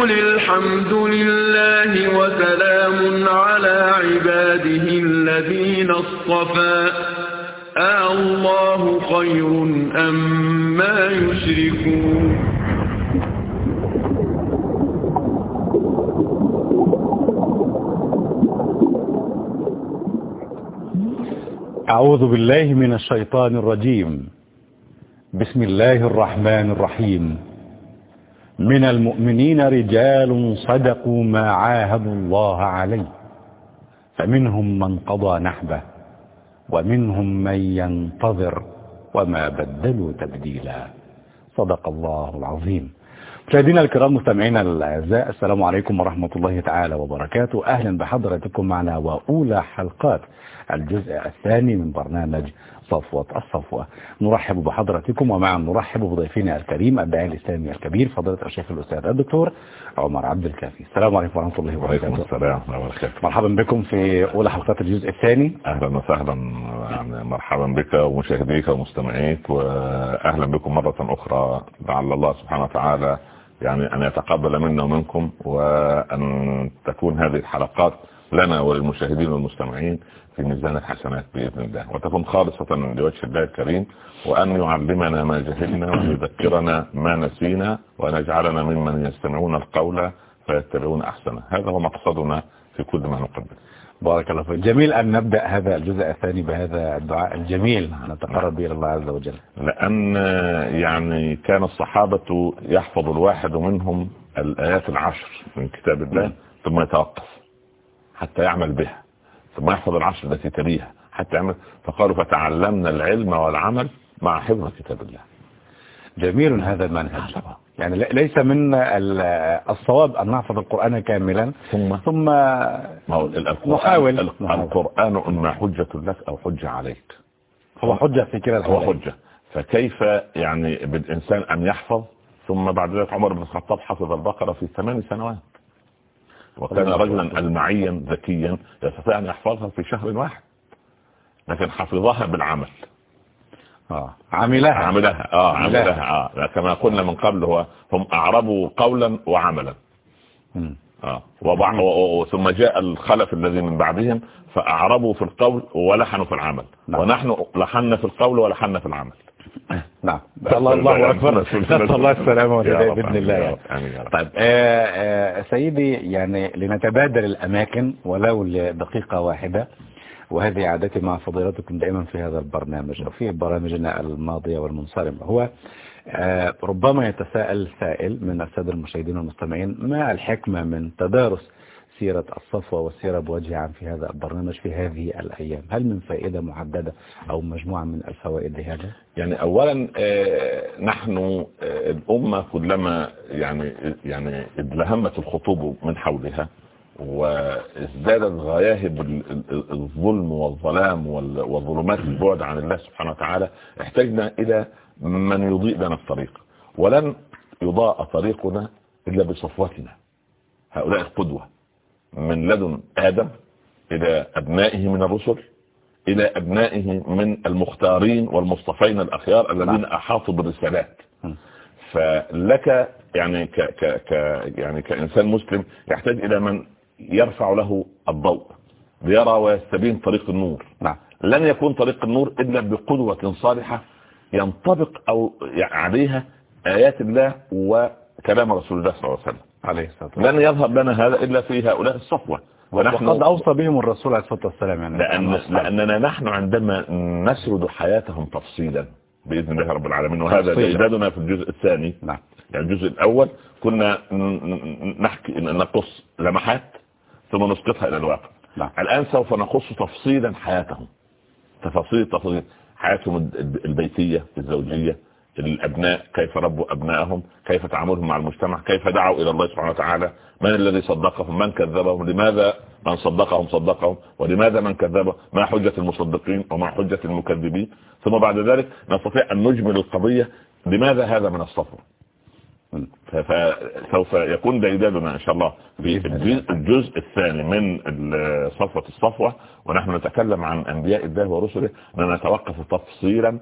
وقل الحمد لله وسلام على عباده الذين اصطفى آه الله خير أم ما يشركون أعوذ بالله من الشيطان الرجيم. بسم الله الرحمن الرحيم. من المؤمنين رجال صدقوا ما عاهدوا الله عليه. فمنهم من قضى نحبه ومنهم من ينتظر وما بدلوا تبديلا. صدق الله العظيم. مشاهدينا الكرام مستمعينا الأعزاء السلام عليكم ورحمة الله تعالى وبركاته. أهلا بحضراتكم معنا وأولى حلقات الجزء الثاني من برنامج صفوة الصفوة. نرحب بحضراتكم ومعا نرحب بضيفنا الكريم الداعي الإسلامي الكبير فضيلة الشيخ الأستاذ الدكتور عمر عبد الكافي. السلام عليكم ورحمة الله وبركاته. وعليكم السلام ورحمة الله وبركاته. مرحبا بكم في أولى حلقات الجزء الثاني. أهلا وسهلا يعني مرحبا بك ومشاهديك ومستمعيك وأهلا بكم مرة أخرى. لعل الله سبحانه وتعالى يعني أن يتقبل منا ومنكم وأن تكون هذه الحلقات لنا وللمشاهدين والمستمعين في ميزان الحسنات بإذن الله. وتكون خالصة لوجه الله الكريم وأن يعلمنا ما جهلنا ويذكرنا ما نسينا وأن يجعلنا ممن يستمعون القول فيتبعون أحسنه. هذا هو مقصدنا في كل ما نقدم. بارك الله فيك. جميل أن نبدأ هذا الجزء الثاني بهذا الدعاء الجميل. نتقرب به إلى الله عز وجل. لأن يعني كان الصحابة يحفظ الواحد منهم الآيات العشر من كتاب الله ثم يتوقف حتى يعمل بها. ثم يحفظ العشر التي تليها. حتى يعمل فقالوا فتعلمنا العلم والعمل مع حفظ كتاب الله. جميل هذا المنهج. يعني ليس من الصواب أن نحفظ القرآن كاملا. ثم؟ ثم نحاول. القرآن إما حجة لك أو حجة عليك. هو حجة في كلا هو حجة. فكيف يعني بالإنسان أن يحفظ؟ ثم بعد ذلك عمر بن الخطاب حفظ البقرة في ثمان سنوات. وكان رجلا المعيا ذكيا يستطيع أن يحفظها في شهر واحد. لكن حفظها بالعمل. آه. عملها. عملها. آه عملها. آه. كما قلنا من قبل هو هم أعربوا قولا وعملا. آه. وبع... و... ثم جاء الخلف الذي من بعدهم فأعربوا في القول ولحنوا في العمل. نعم. ونحن لحنا في القول ولحنا في العمل. نعم. الله الله أكبر. نسال الله السلامه والهدايه بإذن الله يعني. طيب آه آه سيدي يعني لنتبادل الأماكن ولو لدقيقة واحدة وهذه عادتي مع فضيلتكم دائما في هذا البرنامج أو في برامجنا الماضية والمنصرمة. هو ربما يتساءل سائل من السادة المشاهدين والمستمعين ما الحكمة من تدارس سيرة الصفوة والسيرة بوجه عام في هذا البرنامج في هذه الأيام. هل من فائدة محددة أو مجموعة من الفوائد لهذا؟ يعني أولا نحن الأمة كلما يعني يعني ادلهمت الخطوب من حولها وازدادت غياهب الظلم والظلام وظلمات البعد عن الله سبحانه وتعالى احتجنا إلى من يضيء لنا الطريق. ولن يضاء طريقنا إلا بصفوتنا. هؤلاء القدوة. من لدن آدم إلى أبنائه من الرسل إلى أبنائه من المختارين والمصطفين الأخيار الذين أحاطوا بالرسالات. فلك يعني ك ك ك يعني كإنسان مسلم يحتاج إلى من يرفع له الضوء ليرى ويستبين طريق النور. نعم. لن يكون طريق النور إلا بقدوة صالحة ينطبق أو عليها آيات الله وكلام رسول الله صلى الله عليه وسلم. عليه الصلاة والسلام. لن يظهر لنا هذا إلا في هؤلاء الصفوة ونحن وقد أوصى بهم الرسول عليه الصلاة والسلام يعني. لأن لأننا نحن عندما نسرد حياتهم تفصيلا بإذن الله رب العالمين وهذا إعدادنا في الجزء الثاني. نعم. يعني الجزء الأول كنا نحكي نقص لمحات ثم نسقطها إلى الواقع. لا. الآن سوف نقص تفصيلا حياتهم. تفاصيل تفاصيل حياتهم البيتية الزوجية الأبناء كيف ربوا ابنائهم كيف تعاملهم مع المجتمع كيف دعوا إلى الله سبحانه وتعالى من الذي صدقهم من كذبهم لماذا من صدقهم صدقهم ولماذا من كذبهم ما حجة المصدقين وما حجة المكذبين. ثم بعد ذلك نستطيع أن نجمل القضية لماذا هذا من الصفر فسوف يكون ديدادنا إن شاء الله في الجزء الثاني من صفوة الصفوة. ونحن نتكلم عن أنبياء الله ورسله اننا نتوقف تفصيلا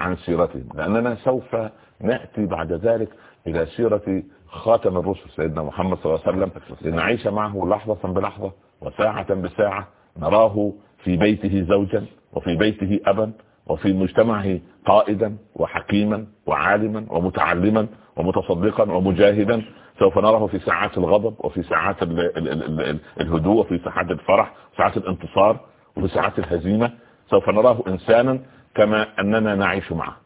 عن سيرتهم لأننا سوف نأتي بعد ذلك إلى سيرة خاتم الرسل سيدنا محمد صلى الله عليه وسلم لنعيش معه لحظة بلحظة وساعة بساعة نراه في بيته زوجا وفي بيته أبا وفي مجتمعه قائدا وحكيما وعالما ومتعلما ومتصدقا ومجاهدا. سوف نراه في ساعات الغضب وفي ساعات الهدوء وفي ساعات الفرح ساعات الانتصار وفي ساعات الهزيمة. سوف نراه إنسانا كما أننا نعيش معه.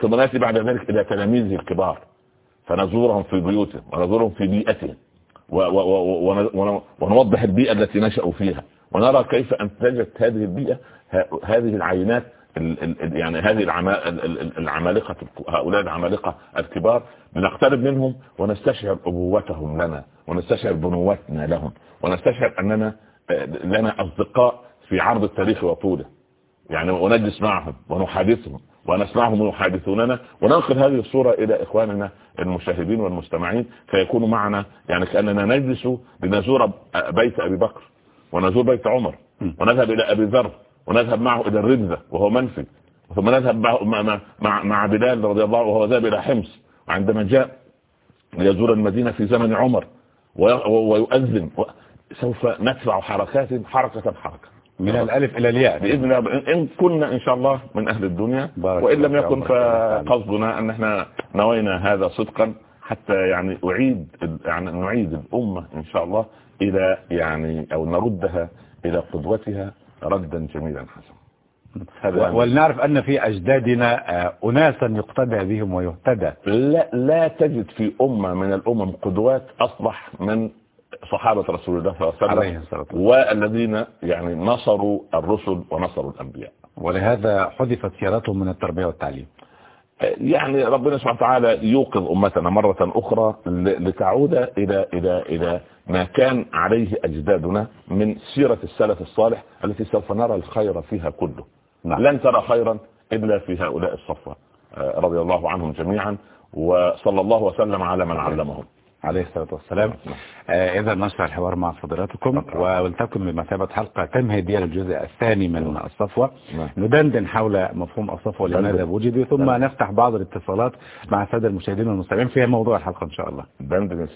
ثم نأتي بعد ذلك إلى تلاميذه الكبار فنزورهم في بيوتهم ونزورهم في بيئتهم ونوضح البيئة التي نشأوا فيها. ونرى كيف أنتجت هذه البيئة هذه العينات يعني هذه العمالقة هؤلاء العمالقة الكبار لنقترب منهم ونستشعر أبوتهم لنا ونستشعر بنوتنا لهم ونستشعر أننا لنا أصدقاء في عرض التاريخ وطوله. يعني ونجلس معهم ونحادثهم ونسمعهم يحادثوننا وننقل هذه الصورة إلى إخواننا المشاهدين والمستمعين فيكونوا معنا يعني كأننا نجلس لنزور بيت أبي بكر ونزور بيت عمر ونذهب إلى أبي ذر ونذهب معه إلى الربزة وهو منفي ثم نذهب مع, مع, مع بلال رضي الله وهو ذهب إلى حمص وعندما جاء ليزور المدينة في زمن عمر ويؤذن سوف ندفع حركات حركة حركة من الألف إلى الياء. بإذن الله إن كنا إن شاء الله من أهل الدنيا. وإن لم يكن فقصدنا أن إحنا نوينا هذا صدقا حتى يعني أعيد يعني نعيد الأمة إن شاء الله إلى يعني أو نردها إلى قدوتها ردا جميلا حسنا. ولنعرف أن في أجدادنا آه، أناسا يقتدى بهم ويهتدى. لا, لا تجد في أمة من الأمم قدوات أصلح من صحابة رسول الله صلى الله عليه وسلم والذين يعني نصروا الرسل ونصروا الأنبياء. ولهذا حذفت سيارتهم من التربية والتعليم. يعني ربنا سبحانه وتعالى يوقظ أمتنا مرة أخرى لتعود إلى إلى إلى ما كان عليه أجدادنا من سيرة السلف الصالح التي سوف نرى الخير فيها كله. نعم. لن ترى خيرا إلا في هؤلاء الصفوة. آه، رضي الله عنهم جميعا وصلى الله وسلم على من علمهم. عليه الصلاة والسلام. آه إذا نشرح الحوار مع فضلاتكم ولتكن بمثابة حلقة تمهيدية للجزء الثاني من الصفوة. نعم. ندندن حول مفهوم الصفوة لماذا وجد ثم نعم. نفتح بعض الاتصالات مع السادة المشاهدين والمستمعين في موضوع الحلقة إن شاء الله. دندن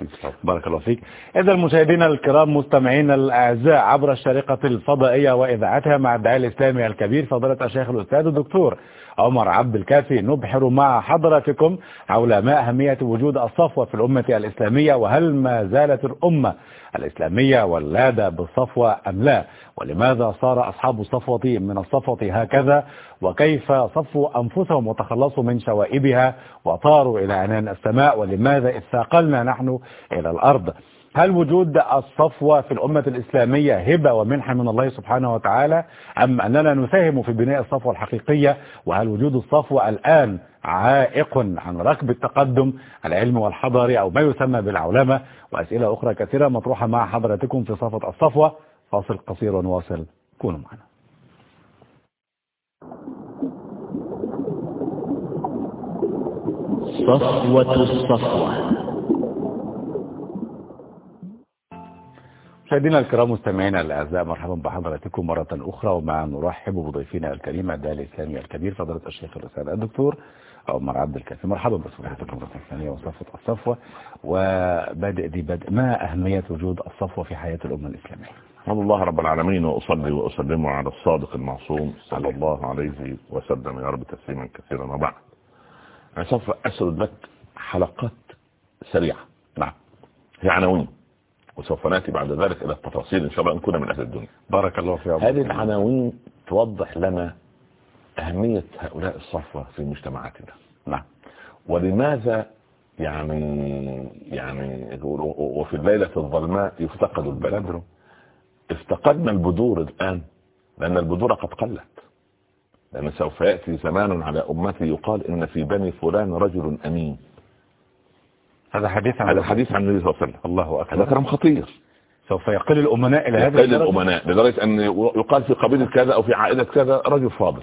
بارك الله فيك. إذا المشاهدين الكرام مستمعين الأعزاء عبر الشريقة الفضائية وإذاعتها مع الدعاء الإسلامي الكبير فضيلة الشيخ الأستاذ الدكتور عمر عبد الكافي نبحر مع حضراتكم حول ما أهمية وجود الصفوة في الأمة الإسلامية. وهل ما زالت الأمة الإسلامية ولادة بالصفوة أم لا؟ ولماذا صار أصحاب الصفوة من الصفوة هكذا؟ وكيف صفوا أنفسهم وتخلصوا من شوائبها؟ وطاروا إلى عنان السماء ولماذا اثاقلنا نحن إلى الأرض؟ هل وجود الصفوة في الأمة الإسلامية هبة ومنحة من الله سبحانه وتعالى أم أننا نساهم في بناء الصفوة الحقيقية؟ وهل وجود الصفوة الآن عائق عن ركب التقدم العلمي والحضاري أو ما يسمى بالعولمة؟ وأسئلة أخرى كثيرة مطروحة مع حضرتكم في صفة الصفوة. فاصل قصير ونواصل. كونوا معنا. صفوة الصفوة. مشاهدينا الكرام مستمعينا الأعزاء مرحبا بحضراتكم مرة أخرى ومع نرحب بضيفنا الكريم الداعي الإسلامي الكبير فضيلة الشيخ الرسالة الدكتور عمر عبد الكافي. مرحبا بصحبتكم مرة ثانية وصفة الصفوة وبادئ ذي بدء ما أهمية وجود الصفوة في حياة الأمة الإسلامية؟ الحمد الله رب العالمين وأصلي وأسلم على الصادق المعصوم صلى الله عليه وسلم يا رب تسليما كثيرا. وبعد سوف أسرد لك حلقات سريعة. نعم. هي عناوين وسوف نأتي بعد ذلك إلى التفاصيل إن شاء الله إن كنا من أهل الدنيا. بارك الله في هذه العناوين توضح لنا أهمية هؤلاء الصفوة في مجتمعاتنا. نعم. ولماذا يعني يعني وفي الليلة الظلماء يفتقد البلد؟ افتقدنا البذور الآن لأن البذور قد قلت. لأن سوف يأتي زمان على أمتي يقال إن في بني فلان رجل أمين. هذا حديث عن هذا حديث عن النبي صلى الله عليه وسلم. الله أكبر. هذا كلام خطير. سوف يقل الأمناء إلى هذا يقل الأمناء لدرجة أن يقال في قبيلة كذا أو في عائلة كذا رجل فاضل.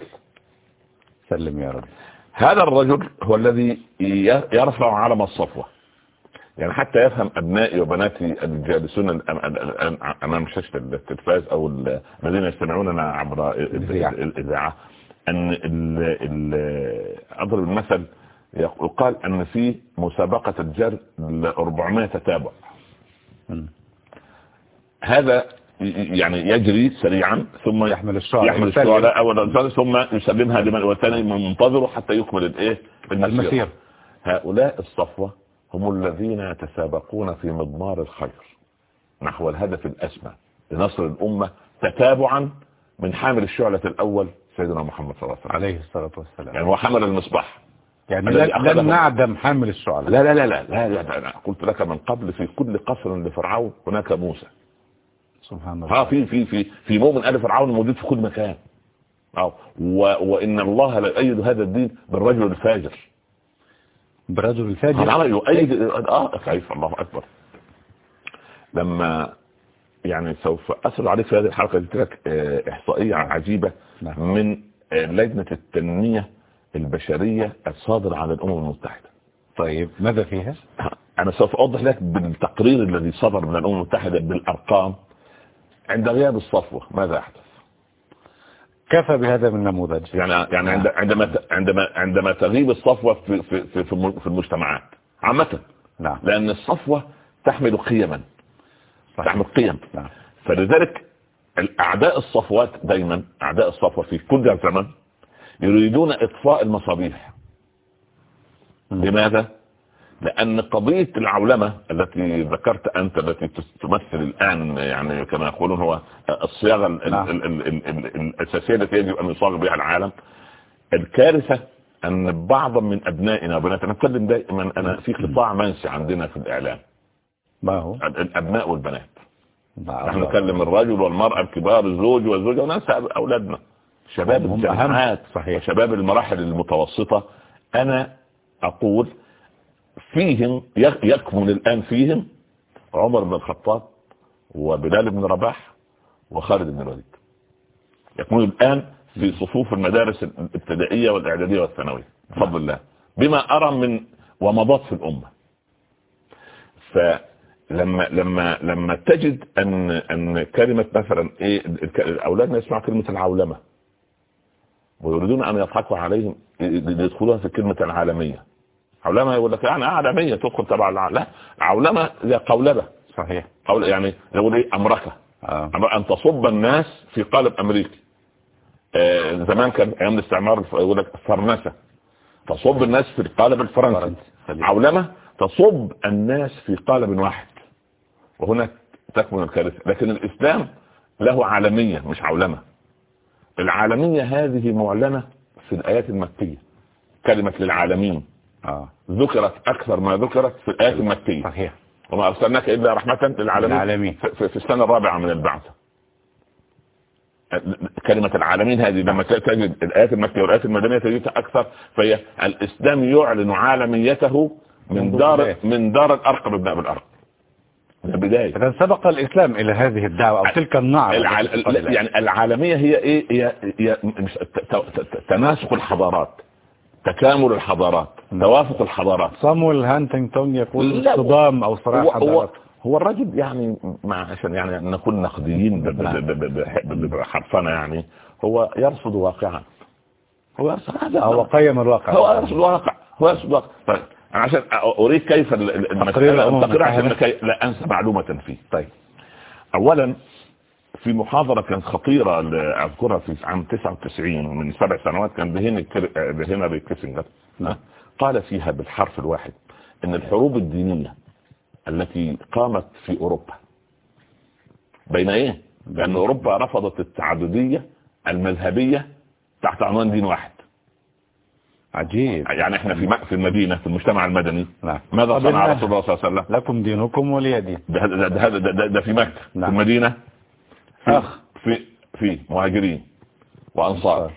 سلم يا رب. هذا الرجل هو الذي يرفع علم الصفوة. يعني حتى يفهم أبنائي وبناتي الجالسون أمام شاشة التلفاز أو الذين يستمعوننا عبر الإذاعة أن أضرب المثل يقال أن في مسابقة الجر ل 400 تتابع. هذا يعني يجري سريعا ثم يحمل الشعراء يحمل الشعراء أول ثم يسلمها لمن والثاني منتظره حتى يكمل الإيه؟ المسير هؤلاء الصفوة هم الذين يتسابقون في مضمار الخير نحو الهدف الأسمى لنصر الأمة تتابعا من حامل الشعلة الأول سيدنا محمد صلى الله عليه وسلم. عليه الصلاة والسلام. يعني هو حمل المصباح. يعني لن نعدم حامل الشعلة لا لا لا لا, لا, لا, لا, لا. قلت لك من قبل في كل قصر لفرعون هناك موسى. سبحان الله. في في في في مؤمن آل فرعون موجود في كل مكان. أو و وإن الله لا يؤيد هذا الدين بالرجل الفاجر. برجل الفاجر؟ طبعا يؤيد. آه كيف؟ الله أكبر. لما يعني سوف أسأل عليك في هذه الحلقة قلت لك آه، إحصائية عجيبة نعم. من آه، لجنة التنمية البشرية الصادرة عن الأمم المتحدة. طيب ماذا فيها؟ أنا سوف أوضح لك بالتقرير الذي صدر من الأمم المتحدة بالأرقام عند غياب الصفوة. ماذا يحدث كفى بهذا من نموذج؟ يعني يعني عند- عندما عندما عندما تغيب الصفوة في في في في الم- في المجتمعات عامة. نعم. لأن الصفوة تحمل قيما. صحيح. تحمل قيم. نعم. فلذلك الاعداء الصفوات دايما أعداء الصفوة في كل زمن يريدون إطفاء المصابيح. لماذا؟ لأن قضية العولمة التي ذكرت أنت التي تمثل الآن يعني كما يقولون هو الصياغة ال- ال- نعم. ال- ال- ال- ال- الأساسية التي يجب أن يصاغ بها العالم. الكارثة أن بعضا من أبنائنا وبناتنا نتكلم دائما أنا في قطاع منسي عندنا في الإعلام. ما هو؟ الأبناء والبنات. نحن نكلم الرجل والمرأة الكبار الزوج والزوجة وننسى أولادنا. شباب الجامعات. صحيح. وشباب المراحل المتوسطة أنا أقول فيهم يك- يكمن الآن فيهم عمر بن الخطاب وبلال بن رباح وخالد بن الوليد يكمن الآن في صفوف المدارس الابتدائية والإعدادية والثانوية بفضل الله بما أرى من ومضات في الأمة فلما لما لما تجد أن أن كلمة مثلا إيه الك- اولادنا يسمعوا كلمة العولمة ويريدون أن يضحكوا عليهم يدخلوها في كلمة العالميه عولمة يقول لك يعني عالمية تدخل تبع الع... لا عولمة زي قولبة. صحيح. قول يعني يقول إيه؟ امركه آه. أن تصب الناس في قالب أمريكي. آه زمان كان أيام الاستعمار يقول لك فرنسه تصب الناس في القالب الفرنسي. فرنسي. عولمة تصب الناس في قالب واحد. وهنا تكمن الكارثة. لكن الإسلام له عالمية مش عولمة. العالمية هذه معلنة في الآيات المكية. كلمة للعالمين. آه. ذكرت أكثر ما ذكرت في الآيات المكية. صحيح. وما أرسلناك إلا رحمة للعالمين. للعالمين. في, السنة الرابعة من البعثة. كلمة العالمين هذه لما تجد الآيات المكية والآيات المدنية تجدها أكثر فهي الإسلام يعلن عالميته من دار. من دار الأرقم ابن أبي الأرقم البداية. إذا سبق الإسلام إلى هذه الدعوة أو تلك النعرة. يعني العالمية هي إيه؟ هي, هي مش- ت- ت- ت- تناسق الحضارات تكامل الحضارات توافق الحضارات. صامويل هانتنجتون يقول صدام أو صراع هو, هو, حضارات. هو الرجل يعني مع عشان يعني نكون نقديين ب- ب- ب- ب- ب- بحرفنا يعني هو يرصد واقعا. هو يرصد هذا هو قيم الواقع. هو يرصد واقع. هو يرصد واقع. عشان أريد كيف التقرير عشان لا أنسى معلومة فيه. طيب. اولا في محاضرة كانت خطيرة أذكرها في عام 99 من سبع سنوات كان بهنري كير- بهنري كيسنجر نعم. قال فيها بالحرف الواحد إن الحروب الدينية التي قامت في أوروبا بين إيه؟ لأن أوروبا رفضت التعددية المذهبية تحت عنوان دين واحد. عجيب. يعني إحنا في في المدينة في المجتمع المدني. نعم. ماذا صنع رسول الله صلى الله عليه وسلم؟ لكم دينكم ولي دين ده ده ده, ده, ده, ده في مكة نعم. في المدينة؟ في أخ. في في مهاجرين وأنصار أنصار.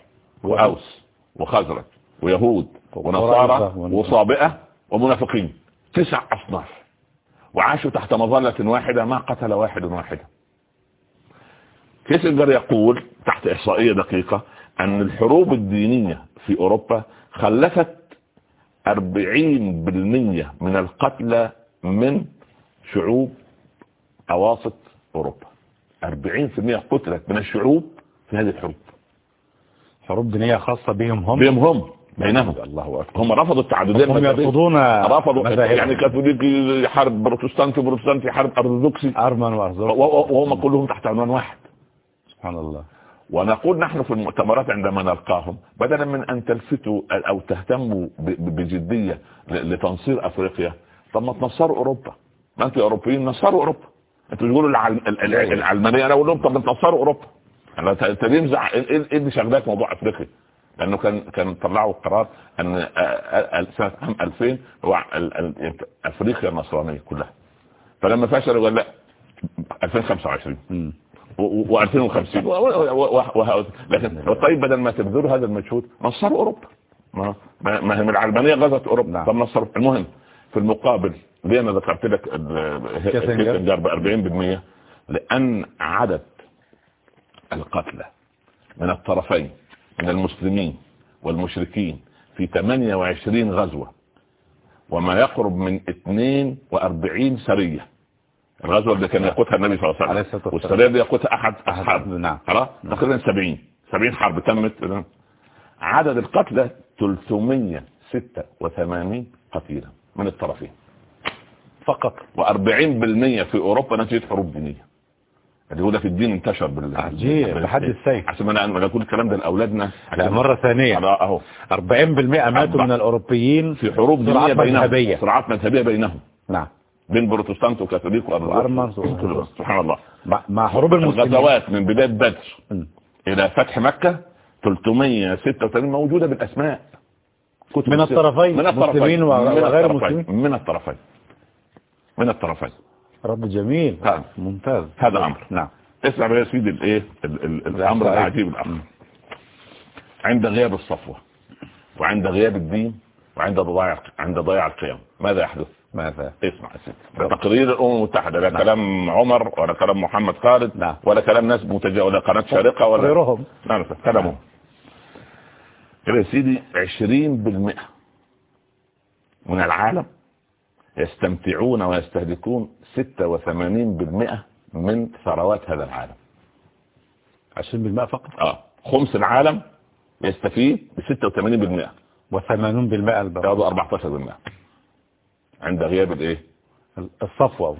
وأوس وخزرج ويهود ونصارى ون- وصابئة ومنافقين. تسع أصناف. وعاشوا تحت مظلة واحدة ما قتل واحد واحدا كيسنجر يقول تحت إحصائية دقيقة أن الحروب الدينية في أوروبا خلفت 40% من القتلى من شعوب أواسط أوروبا. 40% قتلت من الشعوب في هذه الحروب. حروب دينية خاصة بهم هم؟ بهم هم بينهم. الله أكبر. هم رفضوا التعددية هم. يرفضون رفضوا. يعني كاثوليكي يحارب بروتستانتي بروتستانتي يحارب أرثوذكسي. أرمن و- وأرزوق و- وهم كلهم تحت عنوان واحد. سبحان الله. ونقول نحن في المؤتمرات عندما نلقاهم بدلا من أن تلفتوا أو تهتموا بجدية لتنصير أفريقيا طب ما تنصروا أوروبا. ما أنتوا أوروبيين نصروا أوروبا. أنتوا تقولوا العل- ال- ال- العلمانية أنا أقول لهم طب ما تنصروا أوروبا. أنا ت- انت ليه إيه إيه اللي شغلك موضوع أفريقيا؟ لأنه كان كان طلعوا قرار أن سنة عام 2000 هو أفريقيا النصرانية كلها. فلما فشلوا قال لا 2025 مم. و2050 لكن طيب بدل ما تبذلوا هذا المجهود نصروا اوروبا ما ما العلمانيه غزت اوروبا نعم. طب نصروا المهم في المقابل ليه أنا ذكرت لك كيسنجر. ب 40% لأن عدد القتلى من الطرفين من المسلمين والمشركين في 28 غزوة وما يقرب من 42 سرية الغزوة اللي كان يقودها النبي صلى الله عليه وسلم. والسرية اللي يقودها أحد أصحاب نعم. خلاص؟ تقريبا 70 70 حرب تمت. عدد القتلى 386 قتيلا من الطرفين. فقط. و40% في أوروبا نتيجة حروب دينية. اللي هو ده في الدين انتشر بال عجيب، بحد السيف. عشان أنا أنا بقول الكلام ده لأولادنا. لا ثانية. على- أهو. 40% ماتوا من الأوروبيين. في حروب دينية بينهم. صراعات مذهبية بينهم. نعم. بين بروتستانت وكاثوليك. سبحان الله مع- حروب المسلمين الغزوات من بداية بدر. إلى فتح مكة 386 موجودة بالأسماء كتب من. الطرفين، من الطرفين وغير الطرفين. مسلمين؟ من الطرفين من الطرفين رب جميل نعم. ممتاز هذا أمر نعم اسمع بقى يا سيدي الإيه ال- ال- الأمر. العجيب الآخر عند غياب الصفوة وعند غياب الدين وعند ضياع عند ضياع القيم ماذا يحدث؟ ماذا؟ اسمع يا سيدي. ده تقرير الأمم المتحدة لا كلام عمر ولا كلام محمد خالد نعم. ولا كلام ناس متجا ولا قناة شارقة ولا غيرهم لا لا كلامهم. يا سيدي 20% من العالم يستمتعون ويستهلكون 86% من ثروات هذا العالم. 20% فقط؟ آه. خمس العالم يستفيد ب 86% و80% الباقي ياخذوا 14% عند غياب الإيه؟ الصفوة.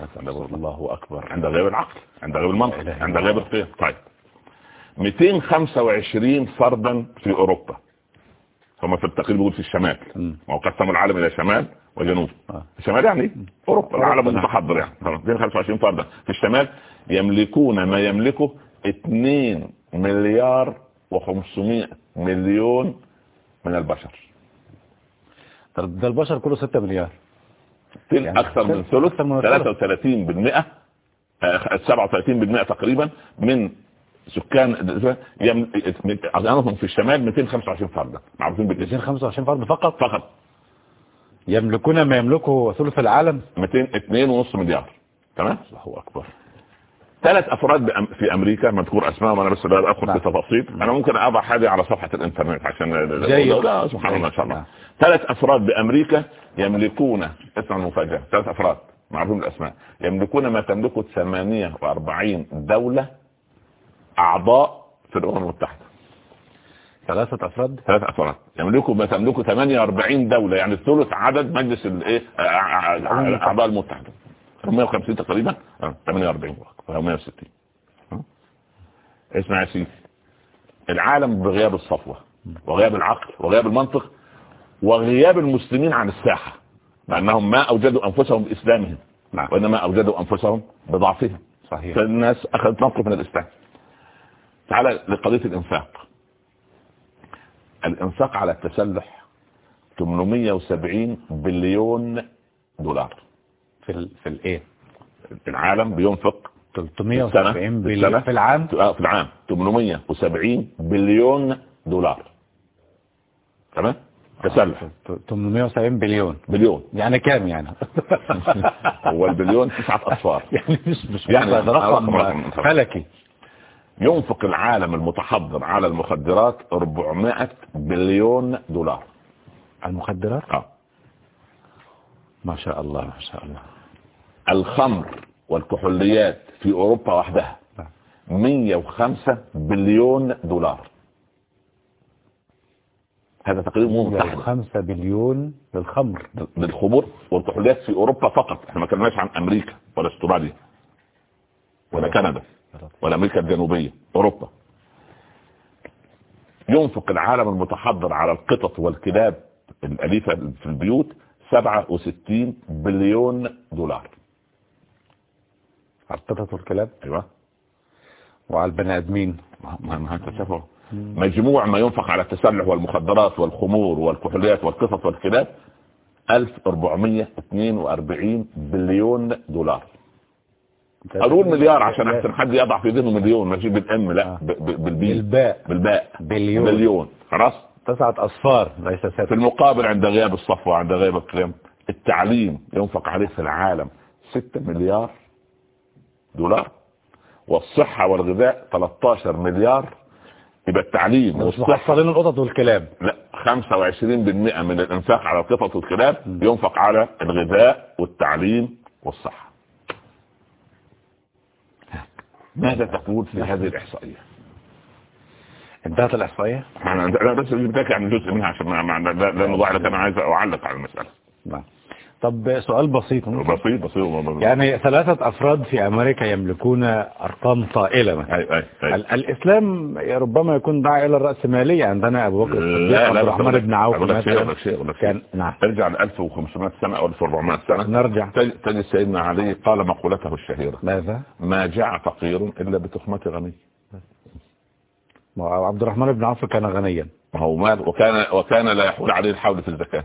الله أكبر. عند غياب العقل. عند غياب المنطق. عند غياب القيم. طيب. 225 فردا في أوروبا. هم في التقرير بيقول في الشمال. ما هو قسموا العالم إلى شمال وجنوب. آه. الشمال يعني أوروبا. العالم أوروبا، نعم. المتحضر يعني. 225 فردا. في الشمال يملكون ما يملكه 2 مليار و500 مليون من البشر. ده البشر كله 6 مليار. يعني أكثر من ثلث أكثر من الثلث. 33 بالمئة 37 بالمئة تقريبا من سكان يم... عددهم في الشمال 225 فردا معروفين بالاسم 225 فرد فقط فقط يملكون ما يملكه ثلث العالم 200 2.5 مليار تمام الله أكبر ثلاث أفراد. في أمريكا مذكور اسمائهم أنا بس لا ادخل نعم. في تفاصيل أنا ممكن أضع حاجة على صفحة الإنترنت عشان. لا سبحان الله ما شاء الله نعم. ثلاث أفراد بأمريكا يملكون اسمع المفاجأة ثلاث أفراد معروفين بالأسماء يملكون ما تملكه 48 دولة أعضاء في الأمم المتحدة. ثلاثة أفراد؟ ثلاث أفراد. يملكوا ما تملكه 48 دولة يعني ثلث عدد مجلس الايه آه، آه، آه، أعضاء المتحدة. 150 تقريبا آه، 48 أو 160 آه. اسمع يا سيدي العالم بغياب الصفوة وغياب العقل وغياب المنطق وغياب المسلمين عن الساحة لانهم ما أوجدوا أنفسهم بإسلامهم نعم. وإنما أوجدوا أنفسهم بضعفهم. صحيح. فالناس أخذت موقف من الإسلام. تعال لقضية الإنفاق. الإنفاق على التسلح 870 بليون دولار. في ال... في الإيه؟ العالم بينفق 370 بليون. في العام؟ آه، في العام. 870 بليون دولار. تمام؟ تسلح 870 بليون. بليون. يعني كام يعني؟ هو البليون تسعة اصفار يعني مش مش يعني يعني رقم. فلكي. ينفق العالم المتحضر على المخدرات 400 بليون دولار. المخدرات؟ آه. ما شاء الله ما شاء الله. الخمر والكحوليات في أوروبا وحدها 105 بليون دولار. هذا تقرير مو متحدة خمسة بليون للخمر. للخمور والكحوليات في أوروبا فقط. إحنا ما كناش عن أمريكا ولا أستراليا ولا كندا ولا أمريكا الجنوبية أوروبا. ينفق العالم المتحضر على القطط والكلاب الأليفة في البيوت 67 بليون دولار. على القطط والكلاب؟ أيوه. وعلى البني آدمين. ما انت شايفه مجموع ما ينفق على التسلح والمخدرات والخمور والكحوليات والقطط والكلاب 1442 بليون دولار. قالوا مليار عشان أحسن حد يضع في ذهنه مليون ماشي؟ بالأم لا آه. بالبي. بالباء. بالباء. بليون. مليون خلاص؟ تسعة أصفار ليس في ستة المقابل عند غياب الصفوة وعند غياب القيم التعليم ينفق عليه في العالم 6 مليار دولار والصحة والغذاء 13 مليار يبقى التعليم والصحة. محصلين القطط والكلاب. لا 25% من الانفاق على القطط والكلاب ينفق على الغذاء والتعليم والصحة. ماذا تقول في هذه الإحصائية؟ انتهت الإحصائية؟ أنا أنا بس بتاكي عن جزء منها عشان لا نضيع لك. أنا عايز أعلق على المسألة. نعم. طب سؤال بسيط بسيط بسيط. يعني ثلاثة أفراد في أمريكا يملكون أرقام طائلة مثلا. اي اي أي. ال- الإسلام ربما يكون داعي إلى الرأسمالية عندنا أبو بكر الصديق لا عبد لا الرحمن بن عوف. كان نعم. ارجع ل 1500 سنة أو 1400 سنة. نرجع. تجد سيدنا علي قال مقولته الشهيرة. ماذا؟ ما جاع فقير إلا بتخمة غني. عبد الرحمن بن عوف كان غنيا. ما هو مال وكان وكان لا يحول عليه الحول في الزكاة.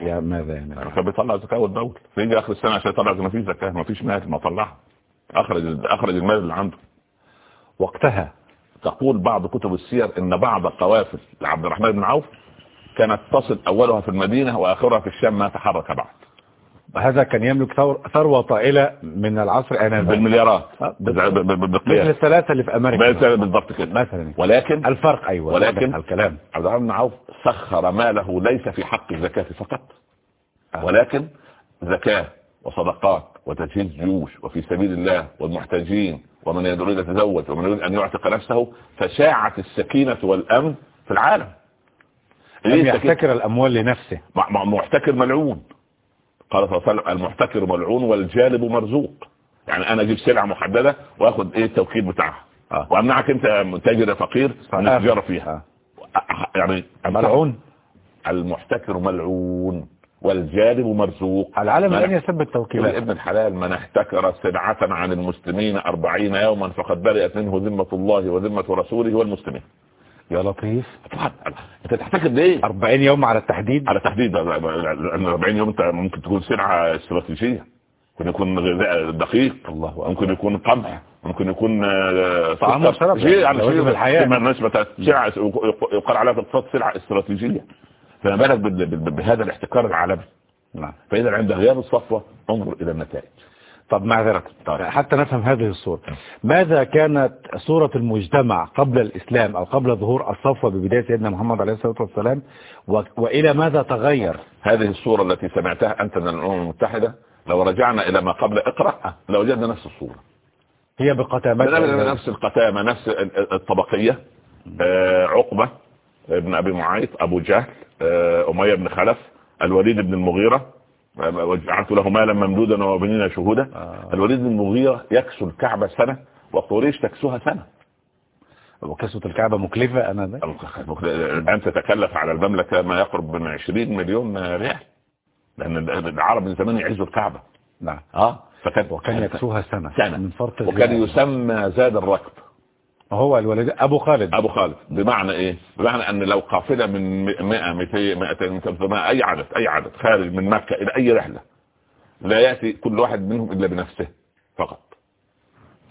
يا ماذا يعني؟ كان بيطلع زكاة والدولة. فيجي آخر السنة عشان يطلع ما فيش زكاة ما فيش مال ما طلعها. أخرج أخرج المال اللي عنده. وقتها تقول بعض كتب السير إن بعض قوافل لعبد الرحمن بن عوف كانت تصل أولها في المدينة وآخرها في الشام ما تحرك بعد هذا كان يملك ثروة طائلة من العصر آنذاك. بالمليارات آه، مثل الثلاثة اللي في أمريكا. بالضبط كده. مثلا. ولكن الفرق أيوة ولكن الكلام. عبد الرحمن بن عوف سخر ماله ليس في حق الزكاة فقط آه. ولكن زكاة وصدقات وتجهيز جيوش وفي سبيل الله والمحتاجين ومن يريد يتزوج ومن يريد أن يعتق نفسه فشاعت السكينة والأمن في العالم. لم؟ يحتكر الأموال لنفسه. محتكر ملعون. قال صلى الله عليه وسلم المحتكر ملعون والجالب مرزوق. يعني أنا أجيب سلعة محددة وآخد إيه التوكيل بتاعها. آه. وأمنعك أنت تاجر فقير من التجاره فيها. آه. يعني ملعون. المحتكر ملعون والجالب مرزوق. العالم لن يسب يقول التوكيلات ابن الحلال من احتكر سلعة عن المسلمين أربعين يوما فقد برئت منه ذمة الله وذمة رسوله والمسلمين. يا لطيف. طبعا أنت تحتكر ليه 40 يوم على التحديد. على تحديد لأن 40 يوم أنت ممكن تكون سلعة استراتيجية. ممكن يكون غذاء دقيق. الله. ممكن يكون قمح ممكن يكون آه، طعام سكر. وشراب. شيء يعني لوازم شيء. الحياة. كما الناس بت- سلعة يقال عليها في الاقتصاد سلعة استراتيجية. فما بالك بال- بال- بهذا الاحتكار العالمي. نعم. فإذا عند غياب الصفوة انظر إلى النتائج. طب معذرة. طيب. حتى نفهم هذه الصورة. ماذا كانت صورة المجتمع قبل الإسلام أو قبل ظهور الصفوة ببداية سيدنا محمد عليه الصلاة والسلام؟ و... وإلى ماذا تغير؟ هذه الصورة التي سمعتها أنت من الأمم المتحدة لو رجعنا إلى ما قبل اقرأ لوجدنا نفس الصورة. هي بقتامات بدأنا نفس القتامة نفس ال- الطبقية. آه، عقبة ابن أبي معيط أبو جهل آه، أمية بن خلف الوليد بن المغيرة. وجعلت له مالا ممدودا وبنينا شهودا. آه. الوليد بن المغيرة يكسو الكعبة سنة وقريش تكسوها سنة. وكسوة الكعبة مكلفة أنا ده. الآن تتكلف على المملكة ما يقرب من 20 مليون ريال. لأن العرب من زمان يعزوا الكعبة. نعم. آه. فكان وكان يكسوها سنة سنة. من فرط وكان. يسمى زاد الركب. هو الولد أبو خالد. أبو خالد. بمعنى إيه؟ بمعنى أن لو قافلة من 100 200 200 300 أي عدد أي عدد خارج من مكة إلى أي رحلة لا يأتي كل واحد منهم إلا بنفسه فقط.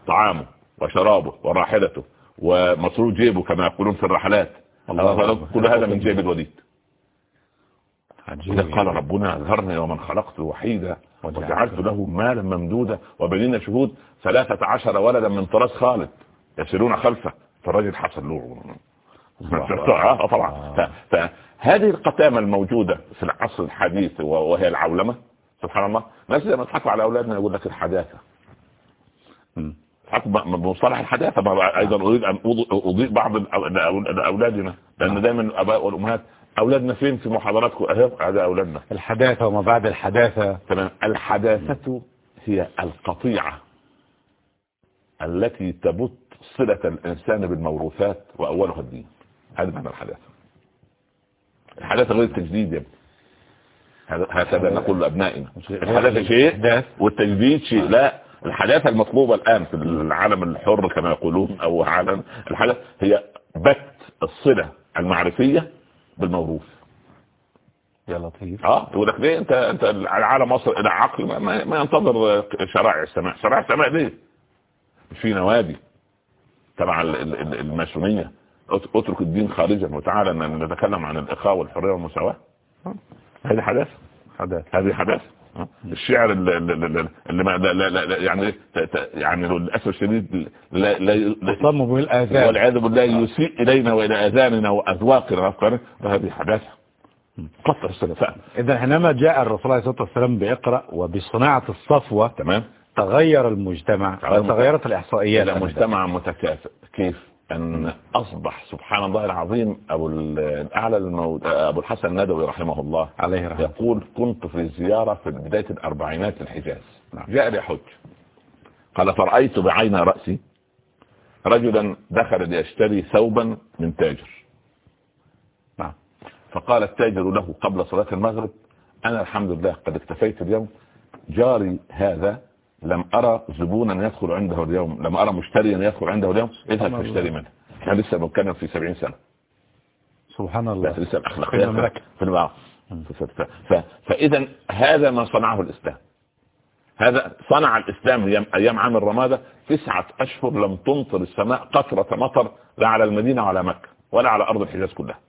طعامه وشرابه وراحلته ومصروف جيبه كما يقولون في الرحلات. كل هذا من جيب الوليد. إذا قال ربنا أظهرني ومن خلقت وحيدا وجعلت وجعلت له مالا ممدودا وبنينا شهود ثلاثة عشر ولدا من طراز خالد. يسيرون خلفه فالراجل حصل له آه، طبعا. ف- فهذه القتامة الموجودة في العصر الحديث وهي العولمة. سبحان الله. ناس لما يضحكوا على أولادنا يقول لك الحداثة. حتى بمصطلح الحداثة. أيضا أريد أن أضيء بعض أولادنا. لأن نعم. دايما الاباء والأمهات أولادنا فين في محاضراتكم؟ أهي هذا أولادنا. الحداثة وما بعد الحداثة. تمام. الحداثة هي القطيعة التي تبت صلة الإنسان بالموروثات وأولها الدين. هذا معنى الحداثة. الحداثة غير التجديد يا هكذا نقول لأبنائنا. الحداثة شيء والتجديد شيء. لا الحداثة المطلوبة الآن في العالم الحر كما يقولون أو عالم. الحداثة هي بت الصلة المعرفية بالموروث. يا لطيف. آه تقول لك ليه؟ انت أنت العالم وصل إلى عقل ما, ما ينتظر شرائع السماء. شرائع السماء ليه؟ مش في نوادي. تبع الماسونية. اترك الدين خارجا. وتعالى نتكلم عن الإخاء والحرية والمساواة. هذه حداثة. حداث هذه حداثة. الشعر اللي, اللي ما لا لا لا يعني يعني للأسف الشديد لا لا يصم بالآذان. والعياذ بالله يسيء إلينا وإلى آذاننا وأذواقنا وافكارنا وهذه حداثة. قطر السلفاء اذا حينما جاء الرسول عليه الصلاة والسلام بإقرأ وبصناعة الصفوة تمام. تغير المجتمع وتغيرت الإحصائيات مجتمع متكافئ كيف أن أصبح سبحان الله العظيم أبو الأعلى الموت أبو الحسن الندوي رحمه الله عليه رحمه يقول كنت في زيارة في بداية الأربعينات الحجاز نعم. جاء لي حج قال فرأيت بعين رأسي رجلا دخل ليشتري ثوبا من تاجر. نعم. فقال التاجر له قبل صلاة المغرب أنا الحمد لله قد اكتفيت اليوم جاري هذا لم أرى زبونا يدخل عنده اليوم لم أرى مشتريا يدخل عنده اليوم اذهب تشتري منه. إحنا لسه بنتكلم في 70 سنة. سبحان الله. لسه الأخلاقيات في المعرض فإذا هذا ما صنعه الإسلام. هذا صنع الإسلام أيام عام الرمادة. تسعة أشهر لم تمطر السماء قطرة مطر لا على المدينة ولا مكة ولا على أرض الحجاز كلها.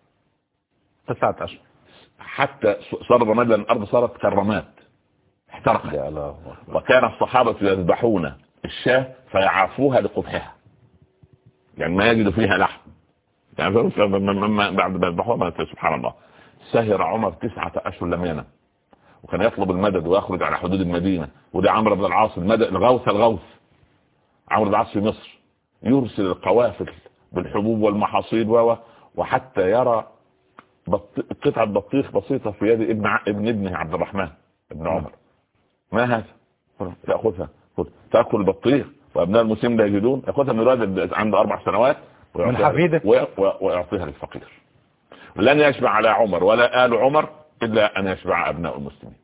تسعة أشهر. حتى صار الرماد لأن الأرض صارت كالرماد. احترقت. وكان الصحابة يذبحون الشاة فيعافوها لقبحها. يعني ما يجد فيها لحم. يعني بعد ما يذبحوها سبحان الله. سهر عمر تسعة أشهر لم ينم. وكان يطلب المدد ويخرج على حدود المدينة. وده عمرو بن العاص المدد الغوث الغوث. عمرو بن العاص في مصر. يرسل القوافل بالحبوب والمحاصيل و وحتى يرى قطعة بطيخ بسيطة في يد ابن ابن ابنه عبد الرحمن ابن عمر. ما هذا؟ يأخذها تأكل البطيخ. وأبناء المسلمين لا يجدون. يأخذها من الولد عنده أربع سنوات من حفيده ويعطيها للفقير. لن يشبع على عمر ولا آل عمر إلا أن يشبع أبناء المسلمين.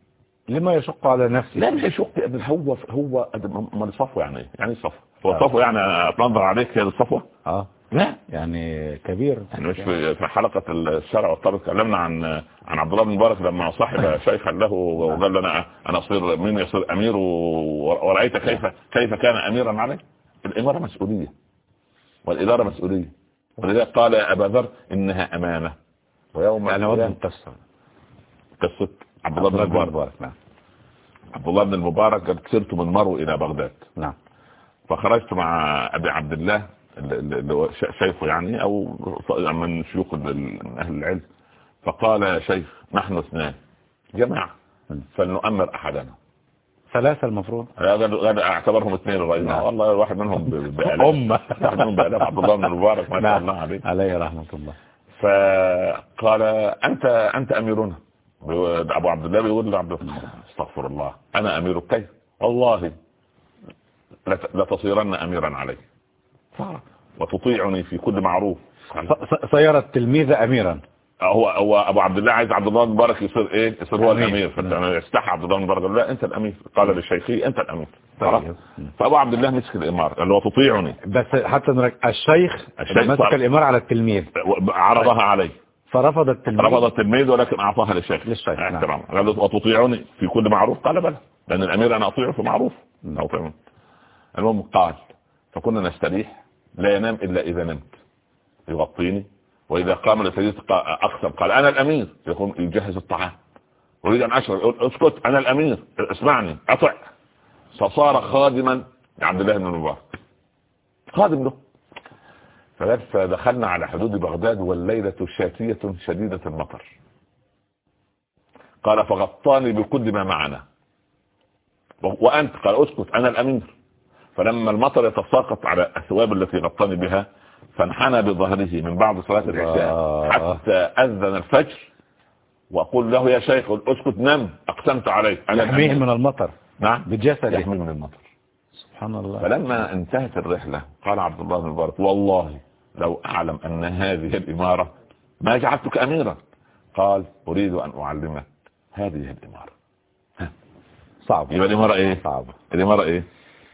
لما يشق على نفسه. لا يشق. هو هو ما الصفوة يعني إيه؟ يعني الصفوة. هو الصفوة يعني أتنظر عليك هي الصفوة؟ آه. لا يعني كبير. يعني مش في حلقة الشرع والطب تكلمنا عن عن عبد الله بن مبارك لما صاحب شيخا له وقال لنا أنا أصير مين يصير أمير ورأيت كيف كيف كان أميرا عليه؟ الإمارة مسؤولية والإدارة مسؤولية. ولذلك قال يا أبا ذر إنها أمانة. ويوم أنا وضع قصة قصة عبد الله بن المبارك نعم. عبد الله بن المبارك قد سرت من مرو إلى بغداد. نعم. فخرجت مع أبي عبد الله اللي هو شيخه يعني أو من شيوخ أهل العلم. فقال يا شيخ نحن اثنان. جماعة. فلنؤمر أحدنا. ثلاثة المفروض. هذا اعتبرهم اثنين الرجل نعم. والله واحد منهم أمة. واحد منهم بآلاف عبد الله بن المبارك ما شاء نعم. الله عليه. عليه رحمة الله. فقال انت أنت أميرنا. أبو عبد الله بيقول لعبد الله. استغفر الله. أنا اميرك كيف والله لتصيرن أميرا علي وتطيعني في كل معروف. صير التلميذ اميرا. هو هو أبو عبد الله عايز عبد الله المبارك يصير إيه؟ يصير هو الأمير. فاستحى عبد الله المبارك لا أنت الأمير. قال للشيخي أنت الأمير. طيب. فأبو عبد الله مسك الإمارة قال له تطيعني. بس حتى نرك... الشيخ, الشيخ مسك الإمارة على التلميذ. عرضها عليه. فرفض التلميذ. رفض التلميذ ولكن أعطاها للشيخ. للشيخ نعم. قال له وتطيعني في كل معروف؟ قال بلى. لأن الأمير أنا اطيعه في معروف. نعم. المهم قال فكنا نستريح لا ينام إلا إذا نمت. يغطيني. وإذا قام لسجدت أقسم قال أنا الأمير. يقوم يجهز الطعام. أريد أن أشرب. أسكت. أنا الأمير. اسمعني. أطع. فصار خادما لعبد الله بن المبارك خادم له. فدخلنا على حدود بغداد والليلة شاتية شديدة المطر. قال فغطاني بكل ما معنا. وأنت؟ قال أسكت. أنا الأمير. فلما المطر يتساقط على الثواب التي غطاني بها فانحنى بظهره من بعد صلاة العشاء حتى أذن الفجر وأقول له يا شيخ اسكت نم أقسمت عليك. يحميه من المطر. نعم. بجسده. يحميه من المطر. سبحان الله. فلما انتهت الرحلة قال عبد الله بن مبارك والله لو أعلم أن هذه الإمارة ما جعلتك أميرا؟ قال أريد أن أعلمك هذه الإمارة. صعب يبقى الإمارة إيه؟ صعب الإمارة إيه؟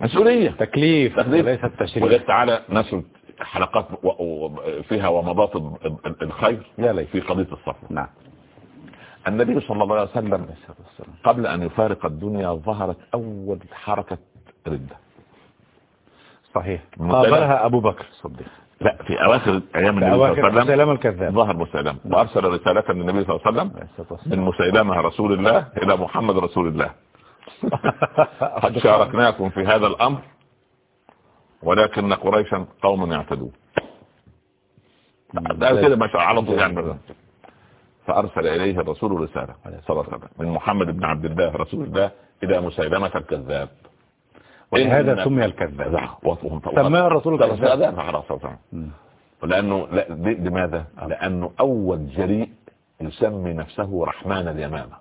مسؤولية. تكليف. وليس التشريف ولذلك تعالى نشر حلقات فيها ومضات ال- ال- الخير في قضية الصفوة. نعم. النبي صلى الله عليه وسلم قبل أن يفارق الدنيا ظهرت أول حركة ردة. صحيح. قابلها أبو بكر الصديق. لا في أواخر أيام النبي صلى الله عليه وسلم مسيلمة الكذاب. ظهر مسيلمة وأرسل رسالة للنبي صلى الله عليه وسلم. من مسيلمة رسول الله إلى محمد رسول الله. قد شاركناكم في هذا الأمر ولكن قريشا قوم يعتدون. ده كده ما شاء على طول يعني فأرسل إليه الرسول رسالة صلى الله عليه وسلم من محمد بن عبد الله رسول الله إلى مسيلمة الكذاب. ولهذا سمي الكذاب. سماه الرسول الكذاب. طبعا مم. لأنه لماذا؟ لأنه أول جريء يسمي نفسه رحمن اليمامة.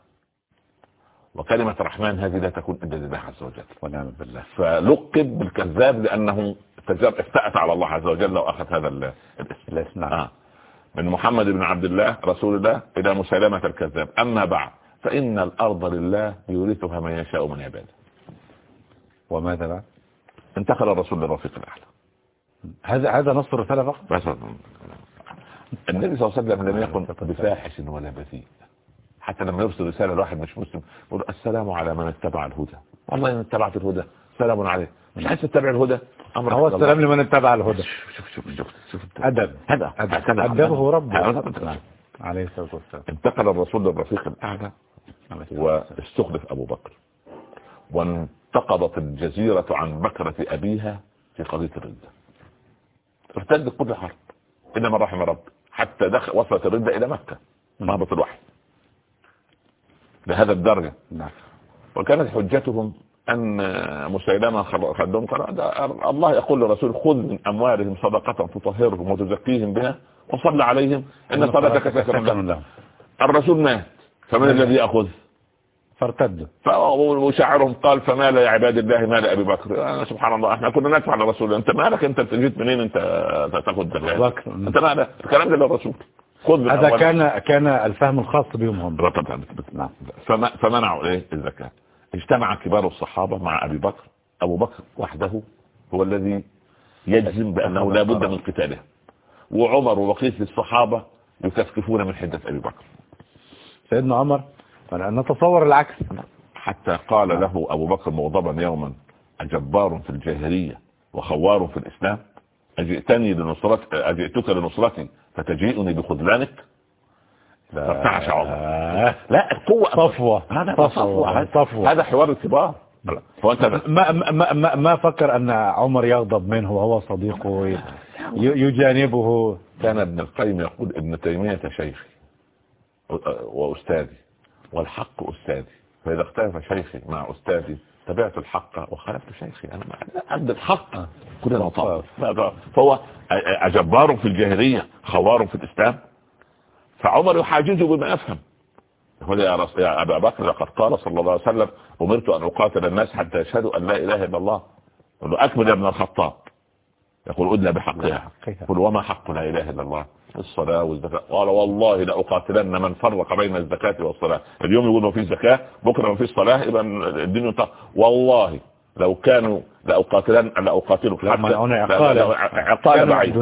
وكلمة رحمن هذه لا تكون إلا لله عز وجل. ونعم بالله. فلقب بالكذاب لأنه افتأت على الله عز وجل وأخذ هذا ال- الاسم. الاسم نعم. آه. من محمد بن عبد الله رسول الله إلى مسيلمة الكذاب. أما بعد فإن الأرض لله يورثها من يشاء من عباده وماذا بعد؟ انتقل الرسول للرفيق الأعلى. هذا هذا نص الرسالة فقط؟ النبي صلى الله عليه وسلم لم يكن بفاحش ولا بذيء حتى لما يرسل رسالة لواحد مش مسلم يقول السلام على من اتبع الهدى. والله ان اتبعت الهدى سلام عليك مش عايز تتبع الهدى؟ أمرك هو السلام. لمن اتبع الهدى. شوف شوف شوف شوف أدب. هذا أدب أدبه ربه. عليه الصلاة والسلام. انتقل الرسول للرفيق الأعلى عليه. واستخلف أبو بكر. وانتقضت الجزيرة عن بكرة أبيها في قضية الردة ارتدت كل حرب. الا من رحم رب. حتى دخل وصلت الردة إلى مكة. مهبط الوحي لهذا الدرجة. نعم. وكانت حجتهم أن مسيلمة خدهم قال الله يقول للرسول خذ من أموالهم صدقة تطهرهم وتزكيهم بها وصل عليهم. إن صلاتك سكن لهم. الرسول مات فمن الذي يأخذ؟ فارتدوا وشاعرهم قال فما لا يا عباد الله ما لا أبي بكر؟ آه سبحان الله. إحنا كنا ندفع للرسول. أنت مالك؟ أنت جيت منين؟ أنت تأخذ بكر. أنت مالك؟ الكلام ده للرسول. خذ هذا. كان كان الفهم الخاص بهم هم. فم- فمنعوا إيه؟ الزكاة اجتمع كبار الصحابة مع أبي بكر. أبو بكر وحده هو الذي يجزم بأنه لا بد من قتاله. وعمر وبقية الصحابة يكفكفون من حدة أبي بكر. سيدنا عمر نتصور العكس. حتى قال له أبو بكر مغضبا يوما أجبار في الجاهلية وخوار في الإسلام. أجئتني لنصرت أجئتك لنصرتي فتجيئني بخذلانك فارتعش عمر آه. لا القوة صفوة. هذا صفوة. صفوة. صفوة. هذا حوار الكبار انت ما, ما, ما, ما فكر أن عمر يغضب منه وهو صديقه. يجانبه. كان ابن القيم يقول ابن تيمية شيخي وأستاذي والحق أستاذي. فإذا اختلف شيخي مع أستاذي تبعت الحق وخالفت شيخي. أنا عند الحق. كلنا نطاق فهو أجبار في الجاهلية خوار في الإسلام. فعمر يحاججه بما يفهم. يقول يا, رس... يا أبا بكر لقد قال صلى الله عليه وسلم أمرت أن أقاتل الناس حتى يشهدوا أن لا إله إلا الله. يقول أكمل يا ابن الخطاب. يقول أدلى بحقها. يقول وما حق لا إله إلا الله؟ الصلاة والزكاة. قال والله لأقاتلن من فرق بين الزكاة والصلاة. اليوم يقول ما فيش زكاة بكرة ما فيش صلاة يبقى الدين ينطق والله لو كانوا لأقاتلن لأقاتلوا لو منعون لا- عقالا. لا- لا- عقال كانوا بعيد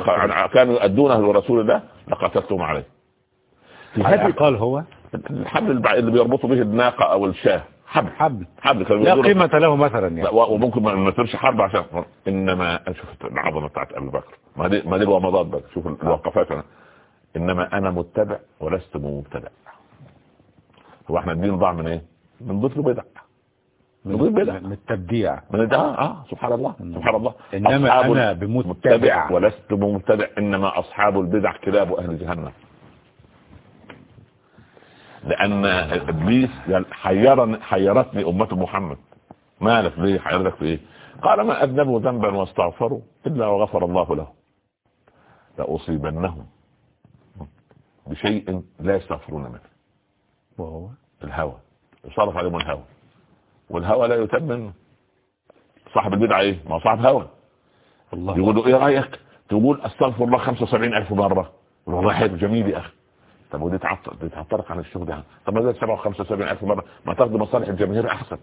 فعنق- كانوا يؤدونه لرسول الله لقاتلتهم عليه. في هذه العقال هو؟ الحبل اللي بيربطوا به الناقة أو الشاة. حبل. حبل. حبل. لا قيمة له مثلا لا، يعني وممكن ما تصيرش حرب عشان انما شفت العظمة بتاعت أبي بكر. ما دي ما دي الومضات بقى. شوف الوقفات أنا إنما أنا متبع ولست مبتدع هو إحنا الدين ضاع من إيه؟ من ضد بدع من التبديع. من آه. آه سبحان الله. سبحان الله. أنا المتبع بمتبع ولست بمبتدع إنما أصحاب البدع كلاب أهل جهنم. لأن إبليس حيرني حيرتني أمة محمد. مالك ليه حيرتك في إيه؟ قال ما أذنبوا ذنبا واستغفروا إلا وغفر الله له. لأصيبنهم بشيء لا يستغفرون منه. وهو؟ الهوى. يصرف عليهم الهوى. والهوى لا يتم منه. صاحب البدعة إيه؟ ما صاحب هوى. الله. يقولوا إيه رأيك؟ تقول أستغفر الله 75 ألف مرة. والله حلو جميل يا أخي. طب ودي تعطل دي تعطلك عن الشغل ده. طب ما زي 75 ألف مرة. ما تاخد مصالح الجماهير أحسن.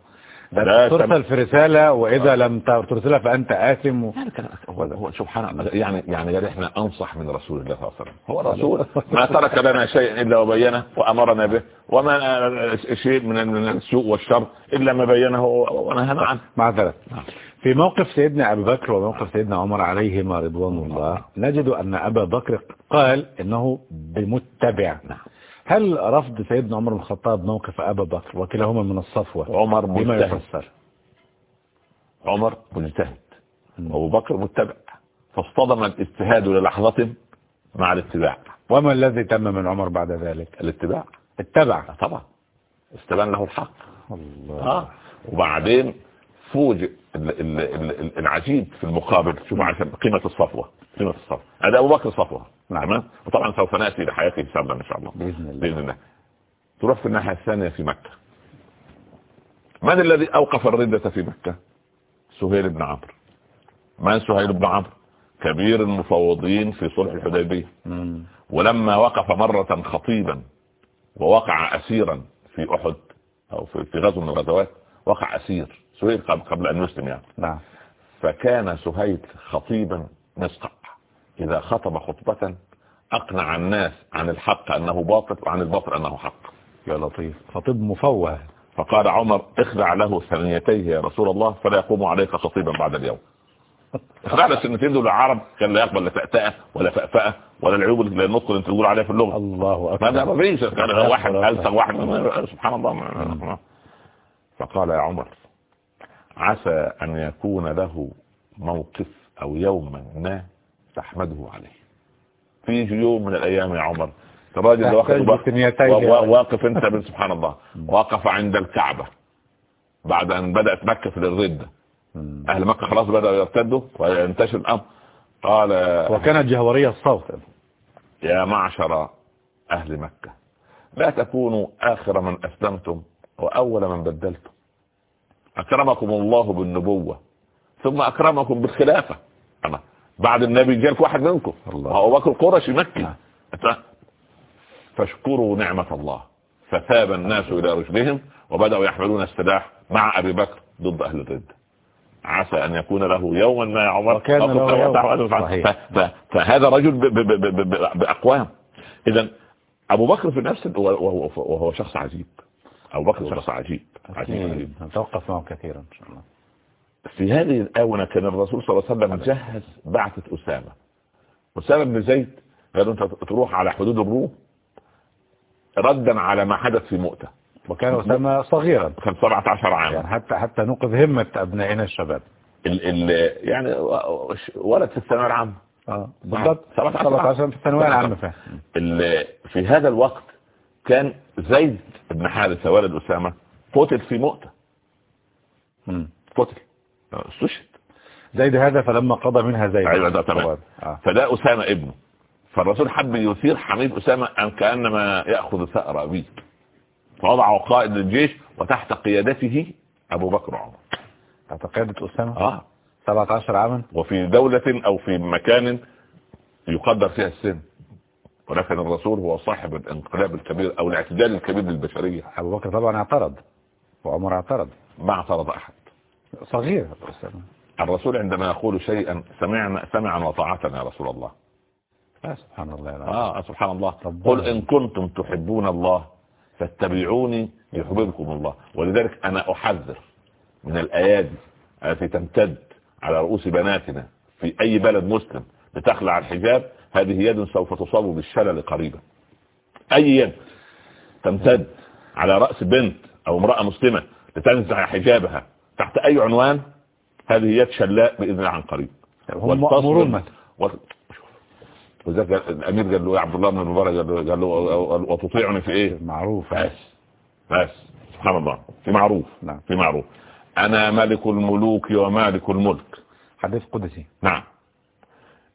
لا ترسل في رسالة وإذا لم ترسلها فأنت آثم و... يعني هو هو سبحان الله. يعني يعني إحنا أنصح من رسول الله صلى الله عليه وسلم. هو رسول. ما ترك لنا شيء إلا وبينه وأمرنا به. وما شيء من السوء والشر إلا ما بينه ونهانا عنه. معذرة في موقف سيدنا أبي بكر وموقف سيدنا عمر عليهما رضوان الله نجد أن أبا بكر قال إنه بمتبع نعم. هل رفض سيدنا عمر بن الخطاب موقف أبا بكر وكلاهما من الصفوة؟ عمر بما يفسر. عمر مجتهد. وابو بكر متبع. فاصطدم الاجتهاد للحظة مع الاتباع. وما الذي تم من عمر بعد ذلك؟ الاتباع. اتبع. طبعا. استبان له الحق. الله. آه. وبعدين فوجئ العجيب في المقابل شوف عشان قيمة الصفوة قيمة الصفوة. هذا أبو بكر صفوة. نعم. وطبعا سوف نأتي لحياته سردا إن شاء الله بإذن الله. بإذن الله. تروح في الناحية الثانية في مكة. من الذي أوقف الردة في مكة؟ سهيل بن عمرو. من سهيل بن عمرو؟ كبير المفوضين في صلح الحديبية. ولما وقف مرة خطيبا ووقع أسيرا في أحد أو في في غزو من الغزوات وقع أسير. سهيل قبل قبل أن يسلم يعني. نعم. فكان سهيل خطيبا مسقع إذا خطب خطبة أقنع الناس عن الحق أنه باطل وعن الباطل أنه حق. يا لطيف. خطيب مفوه. فقال عمر اخدع له ثنيتيه يا رسول الله فلا يقوم عليك خطيبا بعد اليوم. اخدع له السنتين دول العرب كان لا يقبل لا تأتأة ولا فأفأة ولا العيوب اللي النطق اللي انت تقول عليها في اللغة. الله أكبر. ما كان واحد ألسن واحد. سبحان الله. ما- فقال يا عمر عسى أن يكون له موقف أو يوما ما تحمده عليه. في يوم من الأيام يا عمر. الراجل واقف واقف أنت سبحان الله. واقف عند الكعبة. بعد أن بدأت مكة في الردة. أهل مكة خلاص بدأوا يرتدوا وينتشر الأمر. قال وكانت جهورية الصوت. يا معشر أهل مكة لا تكونوا آخر من أسلمتم وأول من بدلتم. أكرمكم الله بالنبوة ثم أكرمكم بالخلافة أنا بعد النبي جالك واحد منكم الله. أبو بكر قرشي مكي نعم. فاشكروا نعمة الله فثاب الناس إلى رشدهم وبدأوا يحملون السلاح مع أبي بكر ضد أهل الردة عسى أن يكون له يوما ما يا عمر وكان له يوم. فهذا رجل ب- ب- ب- ب- ب- بأقوام إذا أبو بكر في نفس وهو, وهو شخص عجيب أبو بكر شخص عجيب عجيب. نتوقف معه كثيرا إن شاء الله. في هذه الآونة كان الرسول صلى الله عليه وسلم جهز بعثة أسامة. أسامة بن زيد قال أنت تروح على حدود الروم ردا على ما حدث في مؤتة. وكان أسامة صغيرا. كان 17 يعني عاما. حتى حتى نوقظ همة أبنائنا الشباب. ال ال يعني ولد في الثانوية العامة. آه بالضبط. 17 17 في الثانوية العامة في هذا الوقت كان زيد بن حارثة ولد أسامة قتل في مؤتة. قتل. استشهد. زيد هذا فلما قضى منها زيد. أيوة ده تمام. آه. فده أسامة ابنه. فالرسول حب يثير حميد أسامة أن كأنما يأخذ ثأر أبيه. فوضعه قائد للجيش وتحت قيادته أبو بكر وعمر. تحت قيادة أسامة؟ آه. 17 عاما؟ وفي دولة أو في مكان يقدر فيها السن. ولكن الرسول هو صاحب الانقلاب الكبير أو الاعتدال الكبير للبشرية. أبو بكر طبعا اعترض وعمر اعترض. ما اعترض أحد. صغير الرسول عندما يقول شيئا سمعنا سمعا وطاعة يا رسول الله. آه سبحان الله. آه سبحان الله. ربنا. قل إن كنتم تحبون الله فاتبعوني يحببكم الله. ولذلك أنا أحذر من الأيادي التي تمتد على رؤوس بناتنا في أي بلد مسلم لتخلع الحجاب هذه يد سوف تصاب بالشلل قريبا. أي يد تمتد على رأس بنت أو امرأة مسلمة لتنزع حجابها تحت أي عنوان هذه يد شلاء بإذن الله عن قريب. هم مأمورون. و- وذلك الأمير قال له يا عبد الله بن المبارك قال له وتطيعني في إيه؟ معروف. بس بس. سبحان الله. في معروف. نعم. في معروف. أنا ملك الملوك ومالك الملك. حديث قدسي. نعم.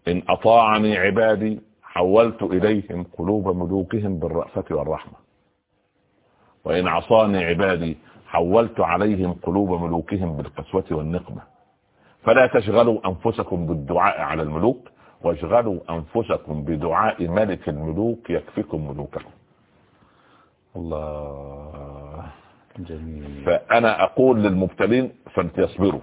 إن أطاعني عبادي حولت إليهم قلوب ملوكهم بالرأفة والرحمة. وإن عصاني عبادي حولت عليهم قلوب ملوكهم بالقسوة والنقمة. فلا تشغلوا أنفسكم بالدعاء على الملوك واشغلوا أنفسكم بدعاء ملك الملوك يكفيكم ملوككم. الله جميل. فأنا أقول للمبتلين فليصبروا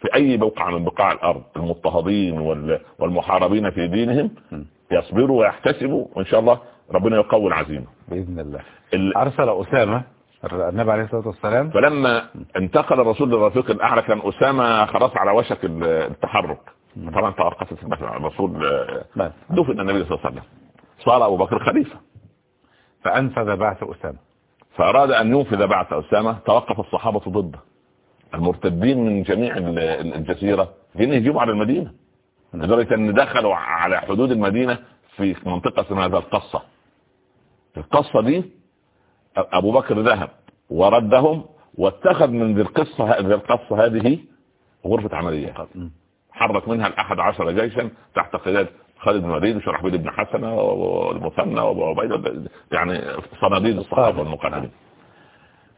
في أي بقعة من بقاع الأرض المضطهدين وال- والمحاربين في دينهم. يصبروا ويحتسبوا وإن شاء الله ربنا يقوي العزيمة بإذن الله ال- أرسل أسامة النبي عليه الصلاة والسلام فلما انتقل الرسول للرفيق الأعلى كان أسامة خلاص على وشك ال- التحرك. طبعا توقفت. الرسول آه،. دفن النبي صلى الله عليه وسلم صار أبو بكر خليفة فأنفذ بعث أسامة فأراد أن ينفذ بعث أسامة توقف الصحابة ضده المرتدين من جميع ال- ال- الجزيرة جين يجيبوا على المدينة. لدرجة إن دخلوا على حدود المدينة في منطقة اسمها ذا القصة. القصة دي أبو بكر ذهب وردهم واتخذ من ذي القصة ذي القصة هذه غرفة عمليات. حرك منها الأحد عشر جيشا تحت قيادة خالد بن الوليد وشرحبيل بن حسن والمثنى وعبيد يعني صناديد الصحابة والمقاتلين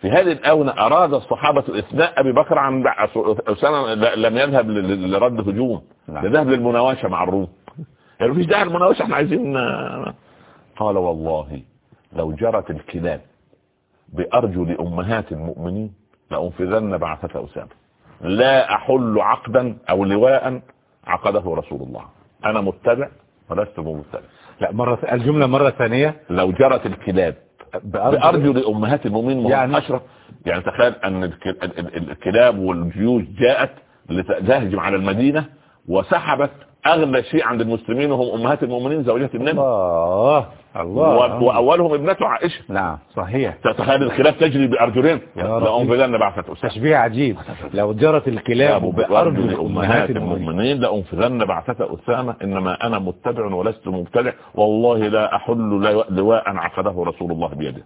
في هذه الآونة أراد الصحابة إثناء أبي بكر عن أسامة لم يذهب لرد هجوم. نعم. ده ذهب للمناوشة مع الروم. يعني مفيش داعي المناوشة إحنا عايزين. قال والله لو جرت الكلاب بأرجل أمهات المؤمنين لأنفذن بعثة أسامة. لا أحل عقدا أو لواء عقده رسول الله. أنا متبع ولست متبع لا مرة الجملة مرة ثانية. لو جرت الكلاب بأرجل بأرجل أمهات المؤمنين يعني- أشرف. يعني تخيل أن الك- ال- ال- الكلاب والجيوش جاءت لتهجم على المدينة وسحبت أغلى شيء عند المسلمين وهم أمهات المؤمنين زوجات النبي. الله الله. و- وأولهم ابنته عائشة. نعم صحيح. تتخيل الخلاف تجري. لأنفذن بعثة أسامة تشبيه عجيب. لو جرت الكلاب بأرجل أمهات المؤمنين. لأنفذن بعثة أسامة. إنما أنا متبع ولست مبتدع. والله لا لو- لواء عقده رسول الله بيده.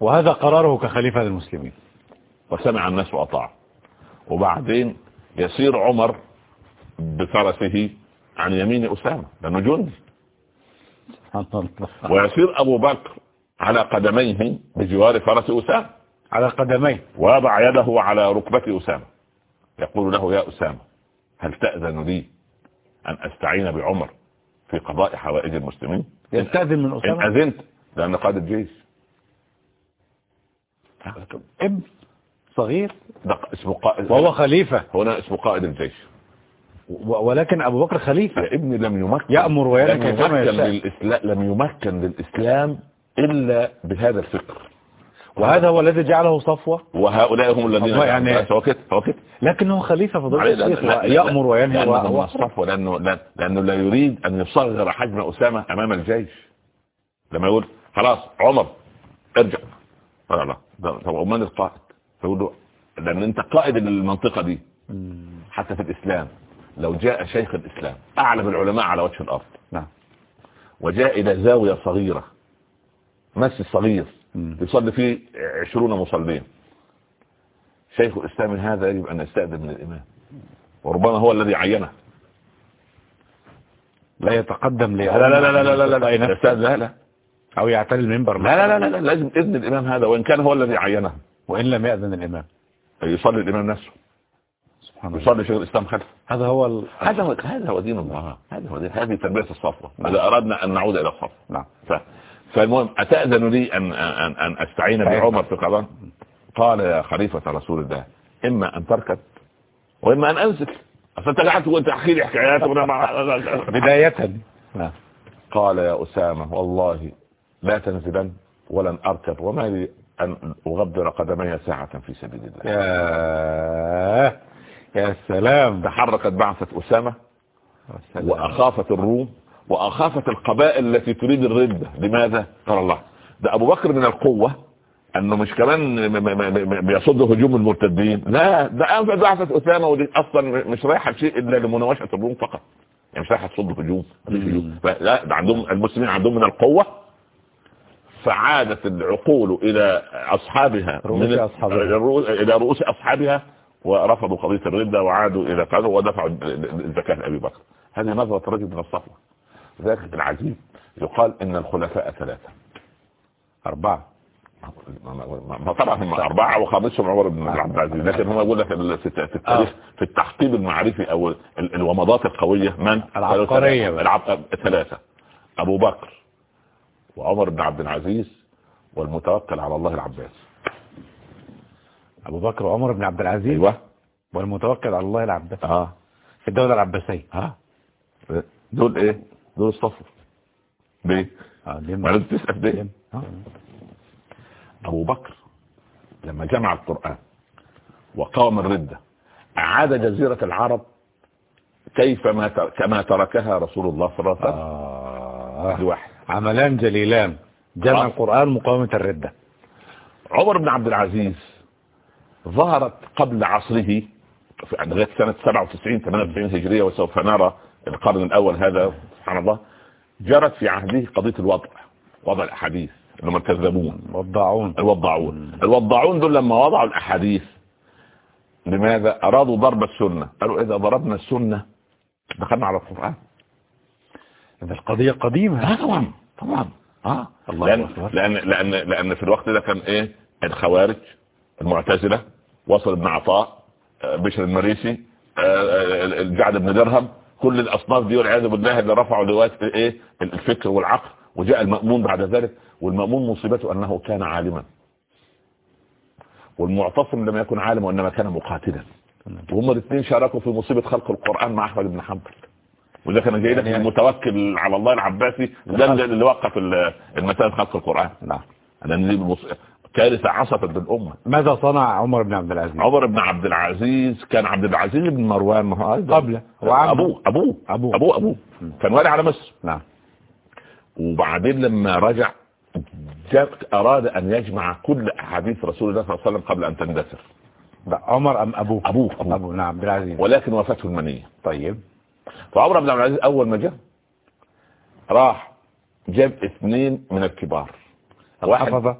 وهذا قراره كخليفة للمسلمين. وسمع الناس وأطاع. وبعدين يسير عمر بفرسه عن يمين أسامة لأنه جندي. ويسير أبو بكر على قدميه بجوار فرس أسامة. على قدميه. ويضع يده على ركبة أسامة. يقول له يا أسامة هل تأذن لي أن أستعين بعمر في قضاء حوائج المسلمين؟ يستأذن من إن أسامة أذنت لأن قائد الجيش. ابن صغير؟ ده اسمه قائد وهو خليفة. هنا اسمه قائد الجيش. ولكن أبو بكر خليفة. يا ابني لم يمكن. يأمر يمكن يشاء. للإسلام لم يمكن للإسلام إلا بهذا الفكر. وهذا هو الذي جعله صفوة. وهؤلاء هم الذين يعني- هو هو كده لكنه خليفة فضل يأمر وينهى لأنه و- من و- الصفوة لأنه لا- لأنه لا يريد أن يصغر حجم أسامة أمام الجيش. لما يقول خلاص عمر ارجع. لا لا طب ومن القائد؟ فيقول له لأن أنت قائد المنطقة دي. حتى في الإسلام. لو جاء شيخ الإسلام أعلم العلماء على وجه الأرض. نعم. وجاء إلى زاوية صغيرة. مسجد صغير. يصلي فيه عشرون مصلين. شيخ الإسلام هذا يجب أن يستأذن من الإمام. وربما هو الذي عينه. لا يتقدم لا لا لا لا لا لا لا لا لا لا لا. أو يعتلي المنبر لا لا لا لا لازم إذن الإمام هذا وإن كان هو الذي عينه. وإن لم يأذن الإمام. يصلي الإمام نفسه. يصلي شيخ الإسلام خلفه هذا هو ال... هذا هو هذا هو دين الله. هذا هو دين هذه تربية الصفوة إذا أردنا أن نعود إلى الصفوة نعم. ف... فالمهم أتأذن لي أن, أن, أن أستعين بعمر في قضاء؟ قال يا خليفة رسول الله إما أن تركب وإما أن أنزل أنت قاعد تقول تحكي لي حكايات بداية. نعم. قال يا أسامة والله لا تنزلن ولن أركب وما لي أن أغبر قدمي ساعة في سبيل الله. يا سلام. تحركت بعثة أسامة وأخافت الروم وأخافت القبائل التي تريد الردة لماذا؟ قال الله. ده أبو بكر من القوة أنه مش كمان بيصد هجوم المرتدين. لا ده أنفذ بعثة أسامة ودي أصلا مش رايحة شيء إلا لمناوشة الروم فقط. يعني مش رايحة تصد هجوم. لا ده عندهم المسلمين عندهم من القوة. فعادت العقول إلى أصحابها رؤوس أصحابها. إلى رؤوس أصحابها. ورفضوا قضية الرده وعادوا إلى قالوا ودفعوا الزكاة لأبي بكر. هذه نظرة رجل من الصفوة. ذلك العجيب يقال إن الخلفاء ثلاثة. أربعة. ما طبعا هم أربعة وخامسهم عمر بن عبد العزيز. لكن هم يقول لك في الت- في التاريخ في التحقيق المعرفي أو ال- الومضات القوية من؟ العبقرية. ثلاثة. أبو بكر وعمر بن عبد العزيز والمتوكل على الله العباس. أبو بكر وعمر بن عبد العزيز أيوه. والمتوكل على الله العباسي آه. في الدولة العباسية. ها دول إيه؟ دول الصفر ليه؟ آه. دي ما لازم تسأل ليه؟ دي- ها؟ أبو بكر لما جمع القرآن وقام الردة أعاد جزيرة العرب كيف ما. كما تركها رسول الله صلى الله عليه وسلم. آه. واحد. عملان جليلان. جمع آه. القرآن مقاومة الردة. عمر بن عبد العزيز ظهرت قبل عصره في لغايه سنة 97 98 هجرية وسوف نرى القرن الأول هذا سبحان الله جرت في عهده قضية الوضع وضع الأحاديث اللي هم الكذابون. وضاعون الوضاعون الوضاعون دول لما وضعوا الأحاديث لماذا؟ أرادوا ضرب السنة. قالوا إذا ضربنا السنة دخلنا على القرآن. ده القضية قديمة. طبعا طبعا. آه. الله لأن. لأن لأن لأن في الوقت ده كان إيه؟ الخوارج المعتزلة وصل بن عطاء آه، بشر المريسي آه، آه، الجعد بن درهم. كل الأصناف دي والعياذ بالله اللي رفعوا لواء إيه؟ الفكر والعقل وجاء المأمون بعد ذلك. والمأمون مصيبته أنه كان عالما. والمعتصم لم يكن عالما وإنما كان مقاتلا. وهم الاثنين شاركوا في مصيبة خلق القرآن مع أحمد بن حنبل. وده كان جاي لك يعني- المتوكل على الله العباسي ده اللي وقف ال- المسائل خلق القرآن. نعم. لأن دي كارثة عصفت بالأمة. ماذا صنع عمر بن عبد العزيز؟ عمر بن عبد العزيز كان عبد العزيز بن مروان ما هو أيضا- قبله. أبوه أبوه. أبوه. أبوه أبوه. كان والي على مصر. نعم. وبعدين لما رجع أراد أن يجمع كل أحاديث رسول الله صلى الله عليه وسلم قبل أن تندثر. عمر أم أبوه؟ أبوه. أبوه. نعم عبد العزيز. ولكن وفاته المنية. طيب. فعمر بن عبد العزيز أول ما جاء راح جاب اثنين من الكبار. واحد الحفظة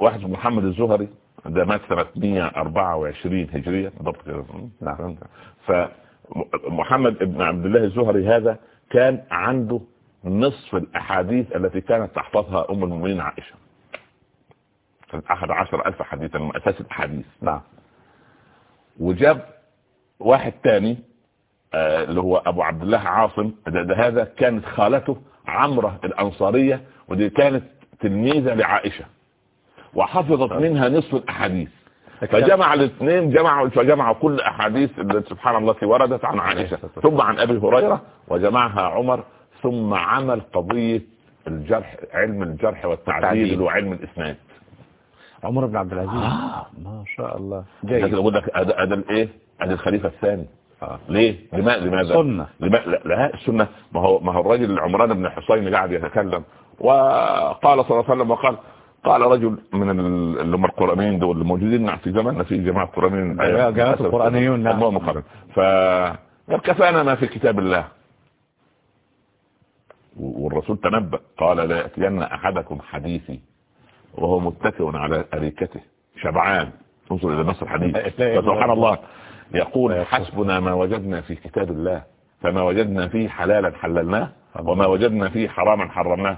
واحد محمد الزهري ده مات سنة 124 هجرية كده. نعم. فمحمد بن عبد الله الزهري هذا كان عنده نصف الأحاديث التي كانت تحفظها أم المؤمنين عائشة. أحد عشر ألف حديثا من أساس الأحاديث. نعم. وجاب واحد تاني آه، اللي هو أبو عبد الله عاصم. ده, ده هذا كانت خالته عمرة الأنصارية ودي كانت تلميذة لعائشة. وحفظت منها نصف الأحاديث. فجمع الاثنين جمعوا فجمعوا كل أحاديث اللي سبحان الله التي وردت عن عائشة. ثم عن أبي هريرة وجمعها عمر ثم عمل قضية الجرح علم الجرح والتعديل والتعديل. اللي هو علم الإسناد. عمر بن عبد العزيز. آه. ما شاء الله. لكن جيد أقول لك هذا الايه هذا الخليفة الثاني. آه. ليه؟ لماذا لماذا؟ سنة. لما لا, لا السنة ما هو ما هو الرجل عمران بن حسين قاعد يتكلم. وقال صلى الله عليه وسلم وقال قال رجل من ال- اللي هم القرآنيين دول اللي موجودين في زماننا في جماعة قرآنيين. أيوة، جماعة القرآنيون، نعم. الله مقرن ف كفانا ما في كتاب الله. والرسول تنبأ قال لا يأتين أحدكم حديثي وهو متكئ على أريكته. شبعان. انظر إلى نص الحديث. فسبحان الله. يقول حسبنا ما وجدنا في كتاب الله فما وجدنا فيه حلالا حللناه وما وجدنا فيه حراما حرمناه.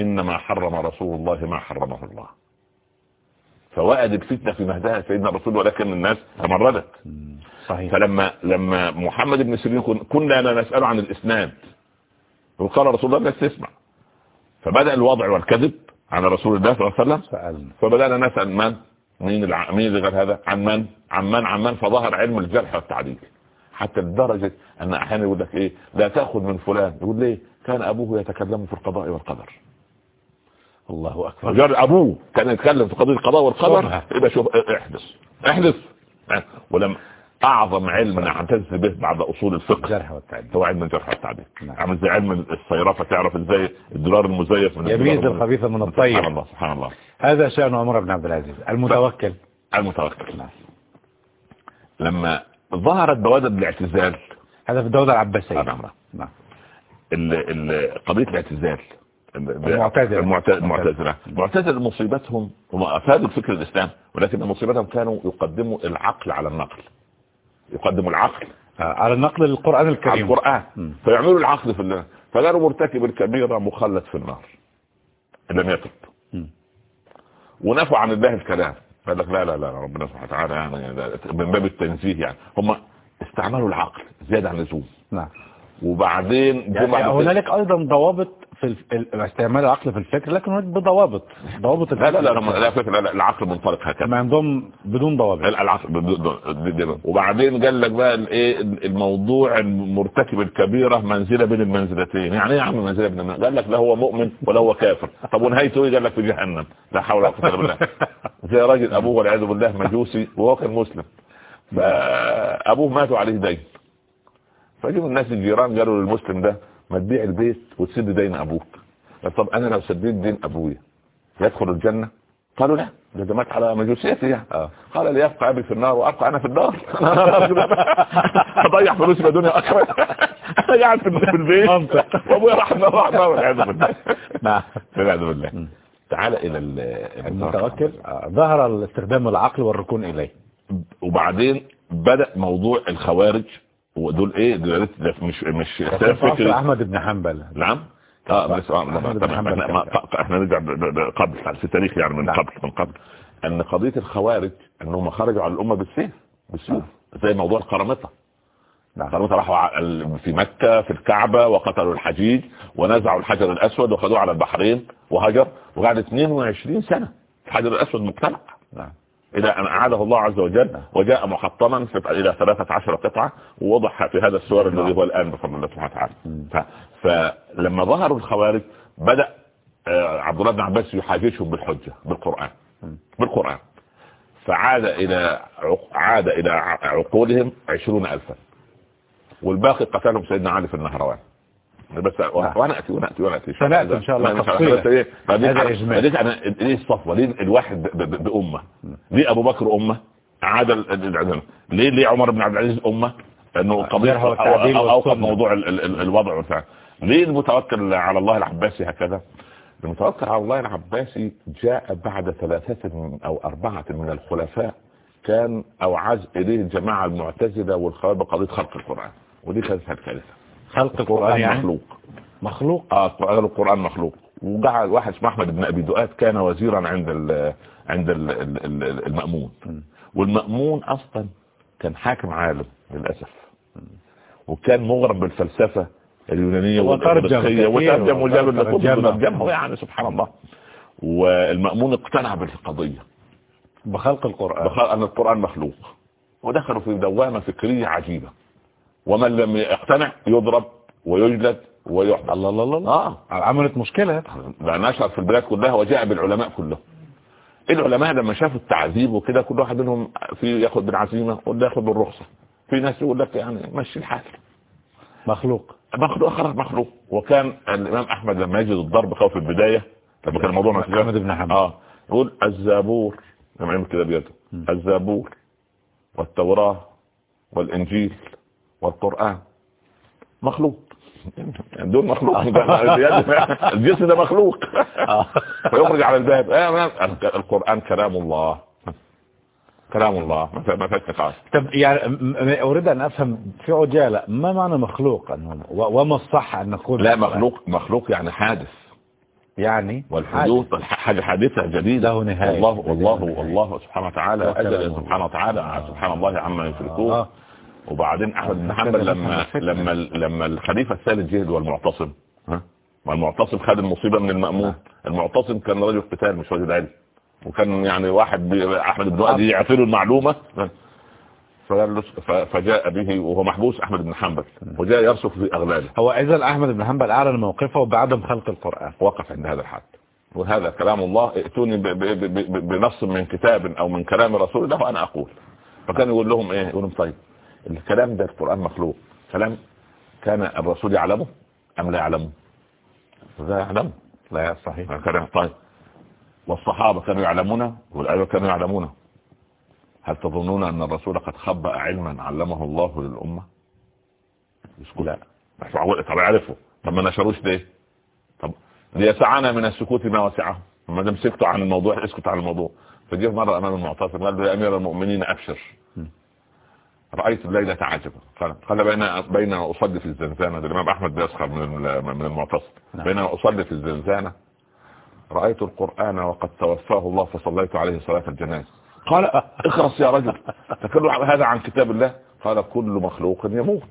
إنما حرم رسول الله ما حرمه الله. فوأد الفتنة في مهدها سيدنا الرسول ولكن الناس تمردت. صحيح. فلما لما محمد بن سيرين كن- كنا لا نسأله عن الإسناد. وقال رسول الله الناس تسمع. فبدأ الوضع والكذب على رسول الله صلى الله عليه وسلم. سألنا. فبدأنا نسأل من؟ مين الع... مين اللي قال هذا؟ عن من؟ عن من؟ عن من؟ فظهر علم الجرح والتعديل. حتى لدرجة أن أحيانا يقول لك إيه؟ لا تأخذ من فلان. يقول ليه؟ كان أبوه يتكلم في القضاء والقدر. الله أكبر. فجار أبوه كان يتكلم في قضية القضاء والقدر. يبقى شوف احدث. احدث. ولم أعظم علم نعتز به بعد أصول الفقه. الجرح والتعديل. هو علم الجرح والتعديل. نعم. عامل زي علم الصيرفة تعرف إزاي الدولار المزيف من يميز الخبيث من سبحان الطيب الله سبحان الله. هذا شأن عمر بن عبد العزيز. المتوكل. المتوكل. لما ظهرت بوادر الاعتزال هذا في الدولة العباسية. آه، نعم. نعم قضية الاعتزال المعتزلة. المعت- المعتزلة. المعتزلة. مصيبتهم هم افادوا الفكر الإسلام ولكن مصيبتهم كانوا يقدموا العقل على النقل. يقدموا العقل. آه، على النقل للقرآن على الكريم. القرآن. مم. فيعملوا العقل في الله. فقالوا مرتكب الكبيرة مخلد في النار. إن لم يتب. ونفوا عن الله الكلام. قال لك لا لا لا ربنا سبحانه وتعالى يعني من باب التنزيه يعني. هم استعملوا العقل زيادة عن اللزوم. نعم. وبعدين يعني كده- هنالك أيضا ضوابط في استعمال العقل في الفكر لكن هناك بضوابط. ضوابط لا لا لا. لا, لا, فكرة لا, لا العقل منطلق هكذا. ما عندهم بدون ضوابط. العقل ب- ب- ب- وبعدين قال لك بقى الايه الموضوع مرتكب الكبيرة منزلة بين المنزلتين. يعني إيه يا عم منزلة بين المنزلتين؟ قال لك لا هو مؤمن ولا هو كافر. طب ونهايته إيه؟ قال لك في جهنم. لا حول ولا قوة إلا بالله. زي راجل أبوه والعياذ بالله مجوسي وهو كان مسلم. فأبوه ماتوا عليه دين. فجيبوا الناس الجيران قالوا للمسلم ده ما تبيع البيت وتسد دين أبوك. طب أنا لو سديت دين أبويا يدخل الجنة؟ قالوا لا ده مات على مجوسيتي يعني آه. قال ليبقى أبي في النار وأبقى أنا في الدار أضيع فلوسي في الدنيا أنا قاعد في في البيت. وأبويا راح النار راح النار والعياذ بالله. نعم. والعياذ بالله. تعال إلى ال- المتوكل آه، ظهر استخدام العقل والركون إليه. وبعدين بدأ موضوع الخوارج ودول إيه؟ دول ده مش مش فكري. احمد بن حنبل. نعم. آه بس آه، إحنا نرجع قبل في التاريخ يعني من نعم. قبل من قبل. أن قضية الخوارج أنهم خرجوا على الأمة بالسيف بالسيوف زي موضوع القرامطة. نعم. القرامطة راحوا في مكة في الكعبة وقتلوا الحجيج ونزعوا الحجر الأسود وخذوه على البحرين وهجر وقعد 22 سنة. الحجر الأسود مقتلع نعم. إلى أن أعاده الله عز وجل وجاء محطما إلى 13 قطعة ووضح في هذا السور الذي هو الآن بفضل الله سبحانه وتعالى. فلما ظهروا الخوارج بدأ آه، عبد الله بن عباس يحاججهم بالحجة بالقرآن. بالقرآن. فعاد إلى عاد إلى عقولهم عشرون ألفا. والباقي قتلهم سيدنا علي في النهروان. بس وأنا اتي وأنا اتي وأنا أتي. سنأتي إن شاء الله تفصيلا. هذا. ليش أنا ليه الصفوة. ليه الواحد ب- ب- بأمة؟ ليه أبو بكر أمة؟ عاد ال- ال- ال- ليه ليه عمر بن عبد العزيز أمة؟ انه أو- أو- أوقف. موضوع ال- ال- ال- الوضع بتاع ليه المتوكل على الله العباسي هكذا؟ المتوكل على الله العباسي جاء بعد ثلاثة أو أربعة من الخلفاء. كان اوعز إليه الجماعة المعتزلة والخوارج بقضية خلق القرآن. ودي كانت كارثة خلق القرآن يعني؟ مخلوق؟ مخلوق؟ آه القرآن مخلوق؟ وقعد واحد اسمه أحمد بن أبي دؤاد كان وزيرا عند ال عند ال ال ال المأمون. والمأمون أصلا كان حاكم عالم للأسف. وكان مغرم بالفلسفة اليونانية كثير وترجم وجاب. وترجمها يعني سبحان الله. والمأمون اقتنع بالقضية. بخلق القرآن. بخ- أن القرآن مخلوق. ودخلوا في دوامة فكرية عجيبة. ومن لم يقتنع يضرب ويجلد ويحبس الله الله الله. آه. عملت مشكلة ده نشر في البلاد كلها وجاء بالعلماء كلهم. العلماء لما شافوا التعذيب وكده كل واحد منهم في ياخد بالعزيمة وده ياخد بالرخصة. في ناس يقول لك يعني مشي الحال. مخلوق. مخلوق خرج مخلوق. وكان الإمام أحمد لما يجد الضرب خوف البداية لما كان الموضوع مسجد أحمد بن حنبل. آه. يقول الزبور لما يعمل كده بيده. الزبور والتوراة والإنجيل. والقرآن. مخلوق. دول مخلوق. الجسم ده مخلوق. فيخرج على الباب. آه ما- القرآن كلام الله. كلام الله. ما نقاش طب يعني أريد أن أفهم في عجالة. ما معنى مخلوق؟ وما الصح أن نقول لا مخلوق مخلوق يعني حادث. يعني والحدوث حاجة حادثة جديدة. له نهاية. والله والله والله سبحانه وتعالى أجل. سبحانه وتعالى سبحان الله عما يشركون. آه. وبعدين أحمد بن آه. حنبل لما لما لما الخليفة الثالث جهد والمعتصم ها؟ والمعتصم خد المصيبة من المأمون. المعتصم كان رجل قتال مش رجل علم وكان يعني واحد أحمد بن وادي يعطي له ف- فجاء به وهو محبوس أحمد بن حنبل وجاء يرسخ في أغلاله هو إذا أحمد بن حنبل أعلن موقفه بعدم خلق القرآن. وقف عند هذا الحد. وهذا كلام الله ائتوني بنص من كتاب أو من كلام رسول الله وأنا أقول. فكان يقول لهم إيه؟ يقول لهم طيب الكلام ده القرآن مخلوق. كلام كان الرسول يعلمه أم لا يعلمه؟ لا يعلمه. لا صحيح. كلام. طيب. والصحابة كانوا يعلمونه والايوه كانوا يعلمونه. هل تظنون أن الرسول قد خبأ علما علمه الله للأمة؟ يسكت. لا. طب يعرفه طب ما نشروش ليه؟ طب ليسعنا من السكوت ما وسعه. ما دام سكتوا عن الموضوع اسكتوا عن الموضوع. فجاء مرة أمام المعتصم قال له يا أمير المؤمنين أبشر. رأيت الليلة عجبا قال قال بين بين أصلي في الزنزانة. الإمام أحمد بيسخر من من المعتصم. نعم. بين أصلي في الزنزانة رأيت القرآن وقد توفاه الله فصليت عليه صلاة الجنازة. قال اخرس يا رجل تكلم هذا عن كتاب الله؟ قال كل مخلوق يموت.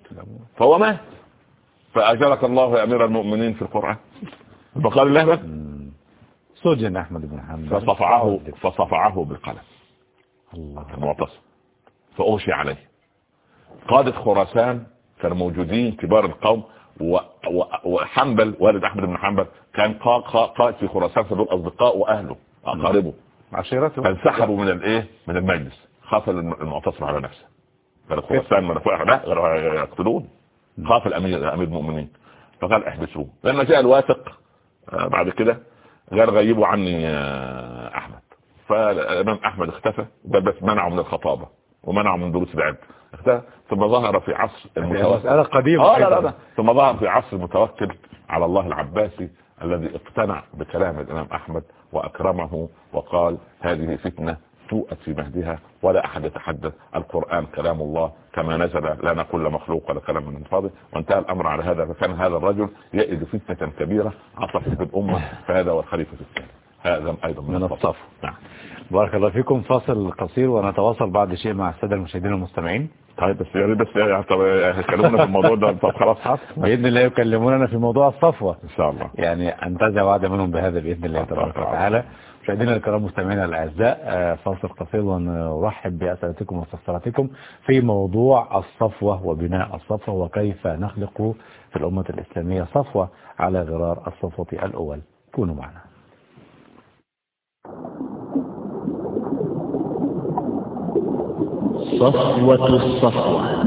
فهو مات. فأجرك الله يا أمير المؤمنين في القرآن. فقال الله بس سجن أحمد بن حنبل. فصفعه فصفعه بالقلم. الله. المعتصم. فأغشي عليه. قادة خراسان كانوا موجودين كبار القوم وحنبل والد أحمد بن حنبل كان قا- قا- قائد في خراسان فدول أصدقاء وأهله أقاربه. عشيرته. فانسحبوا من الإيه؟ من المجلس. خاف الم- المعتصم على نفسه. قال خراسان من فوق لا يقتلون. خاف الامير امير المؤمنين. فقال احبسوه. لما جاء الواثق آه، بعد كده قال غيبوا عني آه، أحمد. فالإمام أحمد اختفى بس منعه من الخطابة ومنعه من دروس العلم. ثم ظهر في عصر مسألة قديمة آه لا. لا لا. ثم ظهر في عصر المتوكل على الله العباسي الذي اقتنع بكلام الإمام أحمد وأكرمه وقال هذه فتنة توأت في مهدها ولا أحد يتحدث. القرآن كلام الله كما نزل لا نقول مخلوق ولا كلام من فاضي وانتهى الأمر على هذا فكان هذا الرجل يئد فتنة كبيرة عصفت بالامة فهذا هو الخليفة الثاني. هذا أيضا من, من الصف. نعم. بارك الله فيكم. فاصل قصير ونتواصل بعد شيء مع السادة المشاهدين المستمعين. طيب بس يا ريت بس يعني طب هيكلمونا في الموضوع ده. طب خلاص بإذن الله يكلموننا في موضوع الصفوة. إن شاء الله. يعني انتزع وعد منهم بهذا بإذن الله تبارك وتعالى. مشاهدينا الكرام مستمعينا الأعزاء آه، فاصل قصير ونرحب بأسئلتكم واستفساراتكم في موضوع الصفوة وبناء الصفوة وكيف نخلق في الأمة الإسلامية صفوة على غرار الصفوة الأول. كونوا معنا. صفوة الصفوة.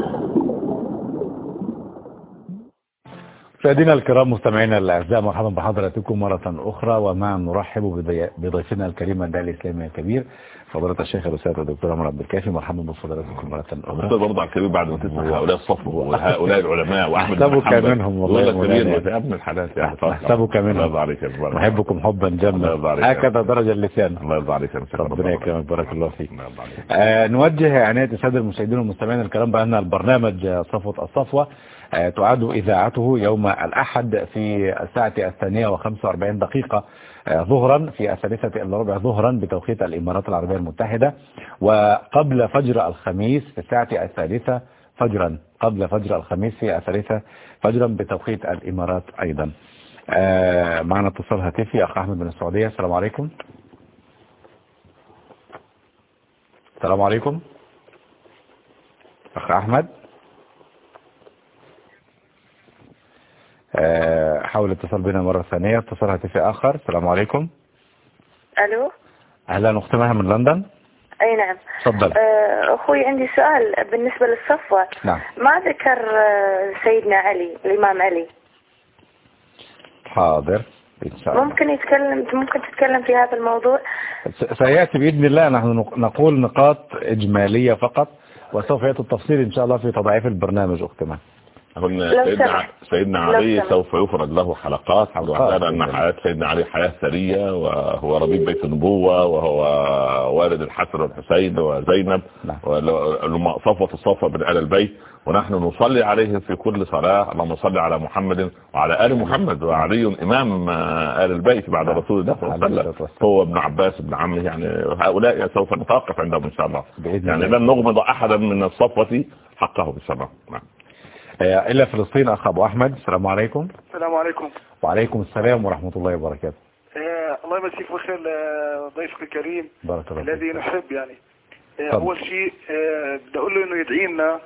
مشاهدينا الكرام مستمعينا الأعزاء مرحبا بحضراتكم مرة أخرى ومعا نرحب بضي- بضيفنا الكريم الداعي الإسلامي الكبير فضيلة الشيخ الأستاذ الدكتور عمر عبد الكافي مرحبا بفضلاتكم مرة أستاذ أخرى برضه على الكبير بعد ما تسمع هؤلاء الصف وهؤلاء العلماء وأحمد أحسبك. منهم والله. كبير ابن الحلال. أحسبك منهم. الله يا أخبار. نحبكم حبا جما. هكذا درجة اللسان الله يا شيخ. ربنا يكرمك بارك الله فيك آه، نوجه عناية السادة المشاهدين والمستمعين الكرام بأن البرنامج صفوة الصفوة آه، تعاد إذاعته يوم الأحد في الساعة الثانية وخمسة وأربعين دقيقة ظهرا في الثالثة إلا ربع ظهرا بتوقيت الإمارات العربية المتحدة وقبل فجر الخميس في الساعة الثالثة فجرا قبل فجر الخميس في الثالثة فجرا بتوقيت الإمارات أيضا. آه، معنا اتصال هاتفي أخ أحمد من السعودية. السلام عليكم. السلام عليكم. أخ أحمد آه، حاول الاتصال بنا مرة ثانية. اتصال هاتفي آخر. السلام عليكم. ألو؟ أهلا أخت مها من لندن. أي نعم. تفضل. آه، أخوي عندي سؤال بالنسبة للصفوة. نعم. ما ذكر آه، سيدنا علي الإمام علي؟ حاضر. ممكن يتكلم ممكن تتكلم في هذا الموضوع؟ سيأتي بإذن الله. نحن نق- نقول نقاط إجمالية فقط وسوف يأتي التفصيل إن شاء الله في تضعيف البرنامج أخت مها. قلنا سيدنا سمحت. سيدنا علي. سوف يفرد له حلقات. وعندنا ان حياة سيدنا علي حياة ثرية وهو ربيب بيت النبوة وهو والد الحسن والحسين وزينب نعم. ولما صفوة الصفوة من آل البيت ونحن نصلي عليه في كل صلاة اللهم صل على محمد وعلى آل محمد وعلي إمام آه، آل البيت بعد رسول الله صلى الله عليه وسلم. هو ابن عباس ابن عمه يعني هؤلاء سوف نتوقف عندهم إن شاء الله يعني. لن نغمض أحدا من الصفوة حقه إن شاء الله نعم آه، إلى فلسطين أخ أبو أحمد. السلام عليكم. السلام عليكم. وعليكم السلام ورحمة الله وبركاته. آه الله يمسيك بخير آه، ضيفك الكريم بارك الله الذي نحب يعني. آه. أول شيء آه بدي أقول له إنه يدعي لنا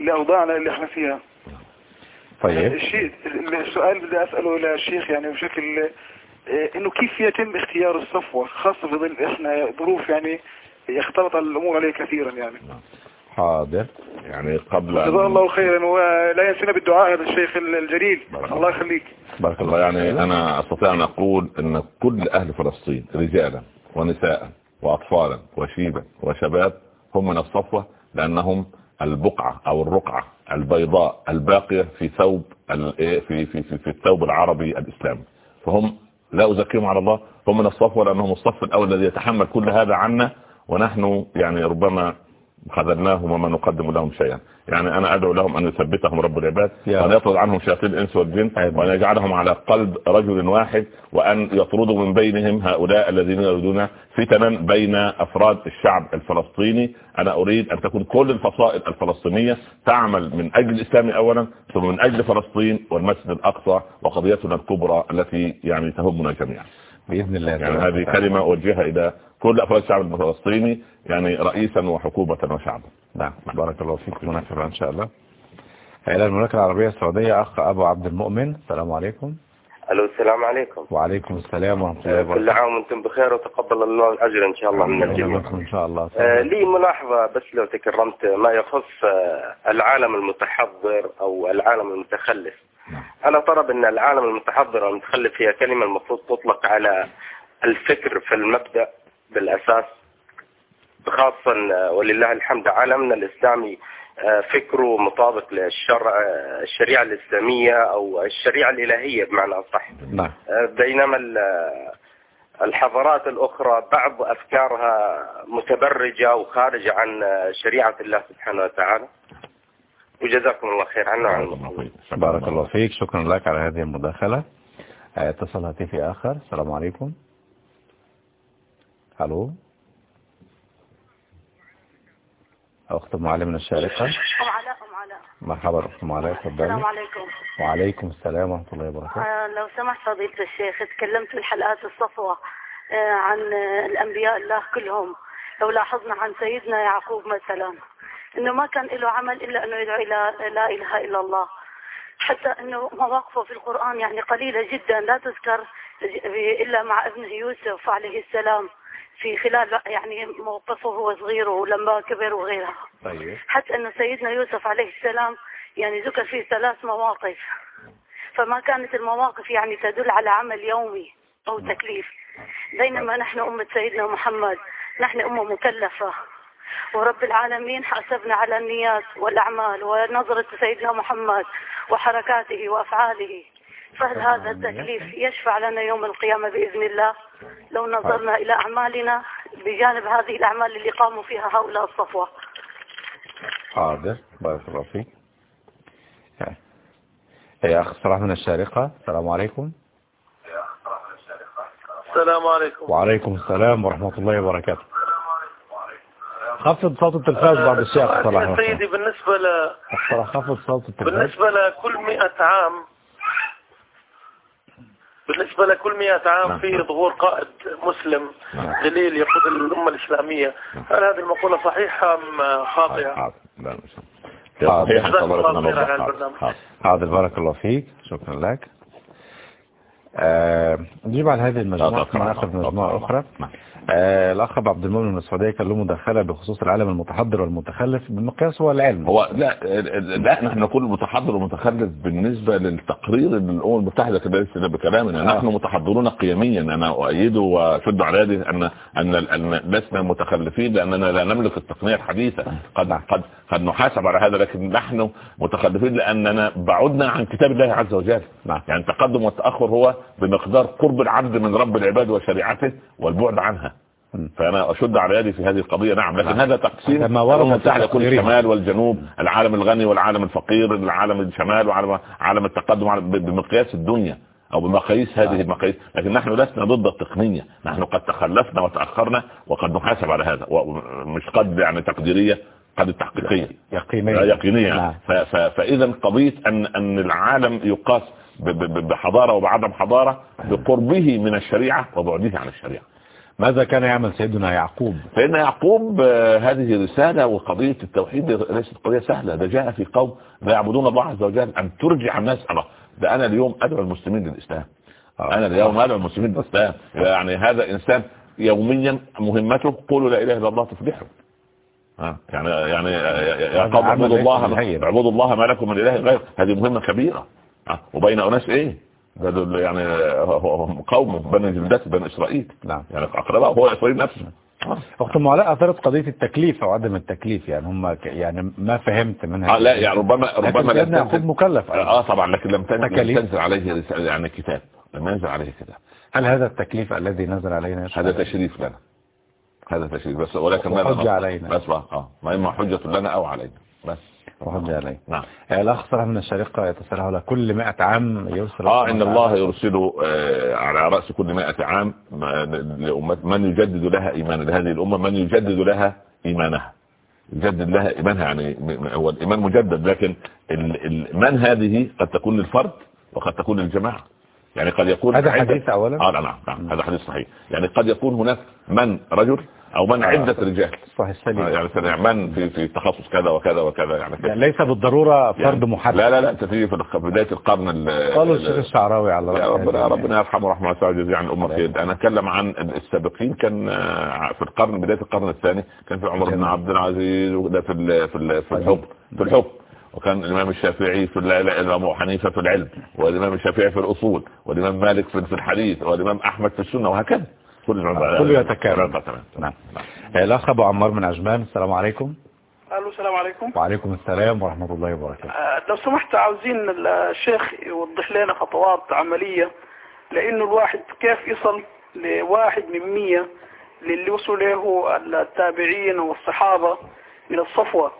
لأوضاعنا اللي إحنا فيها. طيب. الشيء السؤال بدي أسأله للشيخ يعني بشكل آه إنه كيف يتم اختيار الصفوة خاصة في ظل إحنا ظروف يعني اختلط الأمور عليه كثيرا يعني. حاضر. يعني قبل جزاه أن- الله خيرا ولا ينسينا بالدعاء هذا الشيخ الجليل. بارك الله يخليك. بارك الله. يعني أنا أستطيع أن أقول إن كل أهل فلسطين رجالا ونساء واطفالا وشيبا وشباب هم من الصفوة لأنهم البقعة أو الرقعة البيضاء الباقية في ثوب ال- إيه في في في, في الثوب العربي الإسلامي. فهم لا أزكيهم على الله هم من الصفوة لأنهم الصف الأول الذي يتحمل كل هذا عنا ونحن يعني ربما خذلناهم وما نقدم لهم شيئا. يعني أنا أدعو لهم أن يثبتهم رب العباد وأن يطرد عنهم شياطين الإنس والجن وأن يجعلهم على قلب رجل واحد وأن يطردوا من بينهم هؤلاء الذين يريدون فتنا بين أفراد الشعب الفلسطيني. أنا أريد أن تكون كل الفصائل الفلسطينية تعمل من أجل الإسلام أولا ثم من أجل فلسطين والمسجد الأقصى وقضيتنا الكبرى التي يعني تهمنا جميعا. بإذن الله. يعني هذه كلمة أوجهها إلى كل أفراد الشعب الفلسطيني يعني رئيسا وحكومة وشعبا. نعم. بارك الله فيك منافر إن شاء الله. إلى المملكة العربية السعودية أخ أبو عبد المؤمن. السلام عليكم. ألو السلام عليكم. وعليكم السلام ورحمة الله وبركاته. كل عام وأنتم بخير وتقبل الله الأجر إن شاء الله من الجميع. إن شاء الله. آه لي ملاحظة بس لو تكرمت ما يخص آه العالم المتحضر أو العالم المتخلف. أنا طلب أن العالم المتحضر والمتخلف هي كلمة المفروض تطلق على الفكر في المبدأ بالأساس خاصة ولله الحمد عالمنا الإسلامي فكره مطابق للشرع الشريعة الإسلامية أو الشريعة الإلهية بمعنى أصح. نعم. بينما الحضارات الأخرى بعض أفكارها متبرجة وخارجة عن شريعة الله سبحانه وتعالى. وجزاكم الله خير. عنا وعن بارك الله فيك. شكرا لك على هذه المداخلة. اتصل هاتفي آخر. السلام عليكم. ألو. أخت معلم من الشارقة. أم علاء أم علاء مرحبا أخت معلم تفضلي. السلام عليكم. وعليكم السلام ورحمة الله وبركاته. آه لو سمحت فضيلة الشيخ تكلمت في الحلقات الصفوة آه عن آه الأنبياء الله كلهم. لو لاحظنا عن سيدنا يعقوب مثلا. إنه ما كان له عمل إلا أنه يدعو إلى لا إله إلا الله. حتى إنه مواقفه في القرآن يعني قليلة جدا لا تذكر إلا مع ابنه يوسف عليه السلام في خلال يعني موقفه هو صغير ولما كبر وغيرها. طيب. حتى أن سيدنا يوسف عليه السلام يعني ذكر فيه ثلاث مواقف. فما كانت المواقف يعني تدل على عمل يومي أو تكليف. بينما نحن أمة سيدنا محمد نحن أمة مكلفة. ورب العالمين حاسبنا على النيات والأعمال ونظرة سيدنا محمد وحركاته وأفعاله. فهل هذا التكليف يشفع لنا يوم القيامة بإذن الله؟ لو نظرنا إلى أعمالنا بجانب هذه الأعمال اللي قاموا فيها هؤلاء الصفوة. حاضر بارك الله فيك. يا أخ صلاح من الشارقة. السلام عليكم. السلام عليكم. وعليكم السلام ورحمة الله وبركاته. خفض صوت التلفاز بعد الشيخ صلاح سيدي بالنسبة ل... خفض صوت التلفاز. بالنسبة لكل مئة عام بالنسبة لكل مئة عام في ظهور قائد مسلم دليل يقود الأمة الإسلامية. هل هذه المقولة صحيحة أم خاطئة؟ حاضر. بارك الله فيك. شكرا لك. نجيب على هذه المجموعة ثم ناخذ مجموعة أخرى. آه الأخ عبد المؤمن من السعودية كان له مداخلة بخصوص العالم المتحضر والمتخلف بالمقياس هو العلم. هو لا لا نحن نقول متحضر ومتخلف بالنسبة للتقرير الأمم المتحدة لسه بكلامنا. آه. نحن متحضرون قيميا. أنا أؤيده وأشد على يدي أن أن أن لسنا متخلفين لأننا لا نملك التقنية الحديثة. قد قد قد نحاسب على هذا لكن نحن متخلفين لأننا بعدنا عن كتاب الله عز وجل. نعم. يعني التقدم والتأخر هو بمقدار قرب العبد من رب العباد وشريعته والبعد عنها. فأنا أشد على يدي في هذه القضية. نعم لكن هذا تقسيم ما ورد المتحدة كل الشمال والجنوب العالم الغني والعالم الفقير العالم الشمال وعالم عالم التقدم بمقياس الدنيا أو بمقاييس هذه المقاييس. لكن نحن لسنا ضد التقنية. نحن قد تخلفنا وتأخرنا وقد نحاسب على هذا مش قد يعني تقديرية قد التحقيقية يقينية. يقينية. نعم. فإذا قضية ان أن العالم يقاس بحضارة وبعدم حضارة بقربه من الشريعة وبعده عن الشريعة. ماذا كان يعمل سيدنا يعقوب؟ فإن يعقوب هذه رسالة وقضية التوحيد ليست قضية سهلة. ده جاء في قوم لا يعبدون الله عز وجل أن ترجع الناس ده أنا اليوم أدعو المسلمين للإسلام. أنا اليوم أدعو المسلمين للإسلام. يعني هذا إنسان يوميا مهمته قولوا لا إله إلا الله تفلحوا. يعني يعني يا قوم اعبدوا الله اعبدوا الله ما لكم من إله غير هذه مهمة كبيرة. وبين أناس إيه؟ يعني قوم بني جلدات بني إسرائيل. نعم. يعني أقرباء هو اسرائيل نفسه. ام علاء اثرت قضية التكليف أو عدم التكليف يعني هم يعني ما فهمت منها آه لا يعني ربما ربما لم يعقوب مكلف آه طبعا لكن لم تنزل, تنزل عليه يعني كتاب. لم ينزل عليه كتاب. هل هذا التكليف الذي نزل علينا هذا تشريف لنا. هذا تشريف بس ولكن ماذا نصنع؟ علينا. بس بقى آه. ما إما حجة لنا أو علينا. بس. وحجة عليه. نعم. الأخ صلاح من يتساءل على كل 100 عام يرسل آه إن الله يرسل آه على رأس كل مائة عام ما- لأمة من يجدد لها ايمانا لهذه الأمة من يجدد لها إيمانها. يجدد لها إيمانها يعني هو الإيمان مجدد لكن من هذه قد تكون للفرد وقد تكون للجماعة. يعني قد يكون هذا حديث أولا؟ آه نعم نعم هذا حديث صحيح. يعني قد يكون هناك من رجل أو من عدة رجال. صحيح آه، السليم يعني سنة من في في تخصص كذا وكذا وكذا يعني. يعني ليس بالضرورة فرد محدد. لا لا لا أنت في في بداية القرن ال- قالوا ال- الشيخ الشعراوي على يا رأي ربنا. ربنا يرحمه رحمه واسعه ويجزيه عن الأمة خير أنا أتكلم عن السابقين كان آه، في القرن بداية القرن الثاني كان في عمر بن. عبد العزيز وده في ال- في ال- في الحكم في الحكم وكان الإمام الشافعي في ال- الإمام أبو حنيفة في العلم والإمام الشافعي في الأصول والإمام مالك في في الحديث والإمام أحمد في السنة وهكذا. كل كله يتكامل. تمام نعم. الأخ أبو عمار من عجمان السلام عليكم. ألو السلام عليكم. وعليكم السلام ورحمة الله وبركاته. آه، لو سمحت عاوزين الشيخ يوضح لنا خطوات عملية لأنه الواحد كيف يصل لواحد من مية للي وصلوا له التابعين والصحابة من الصفوة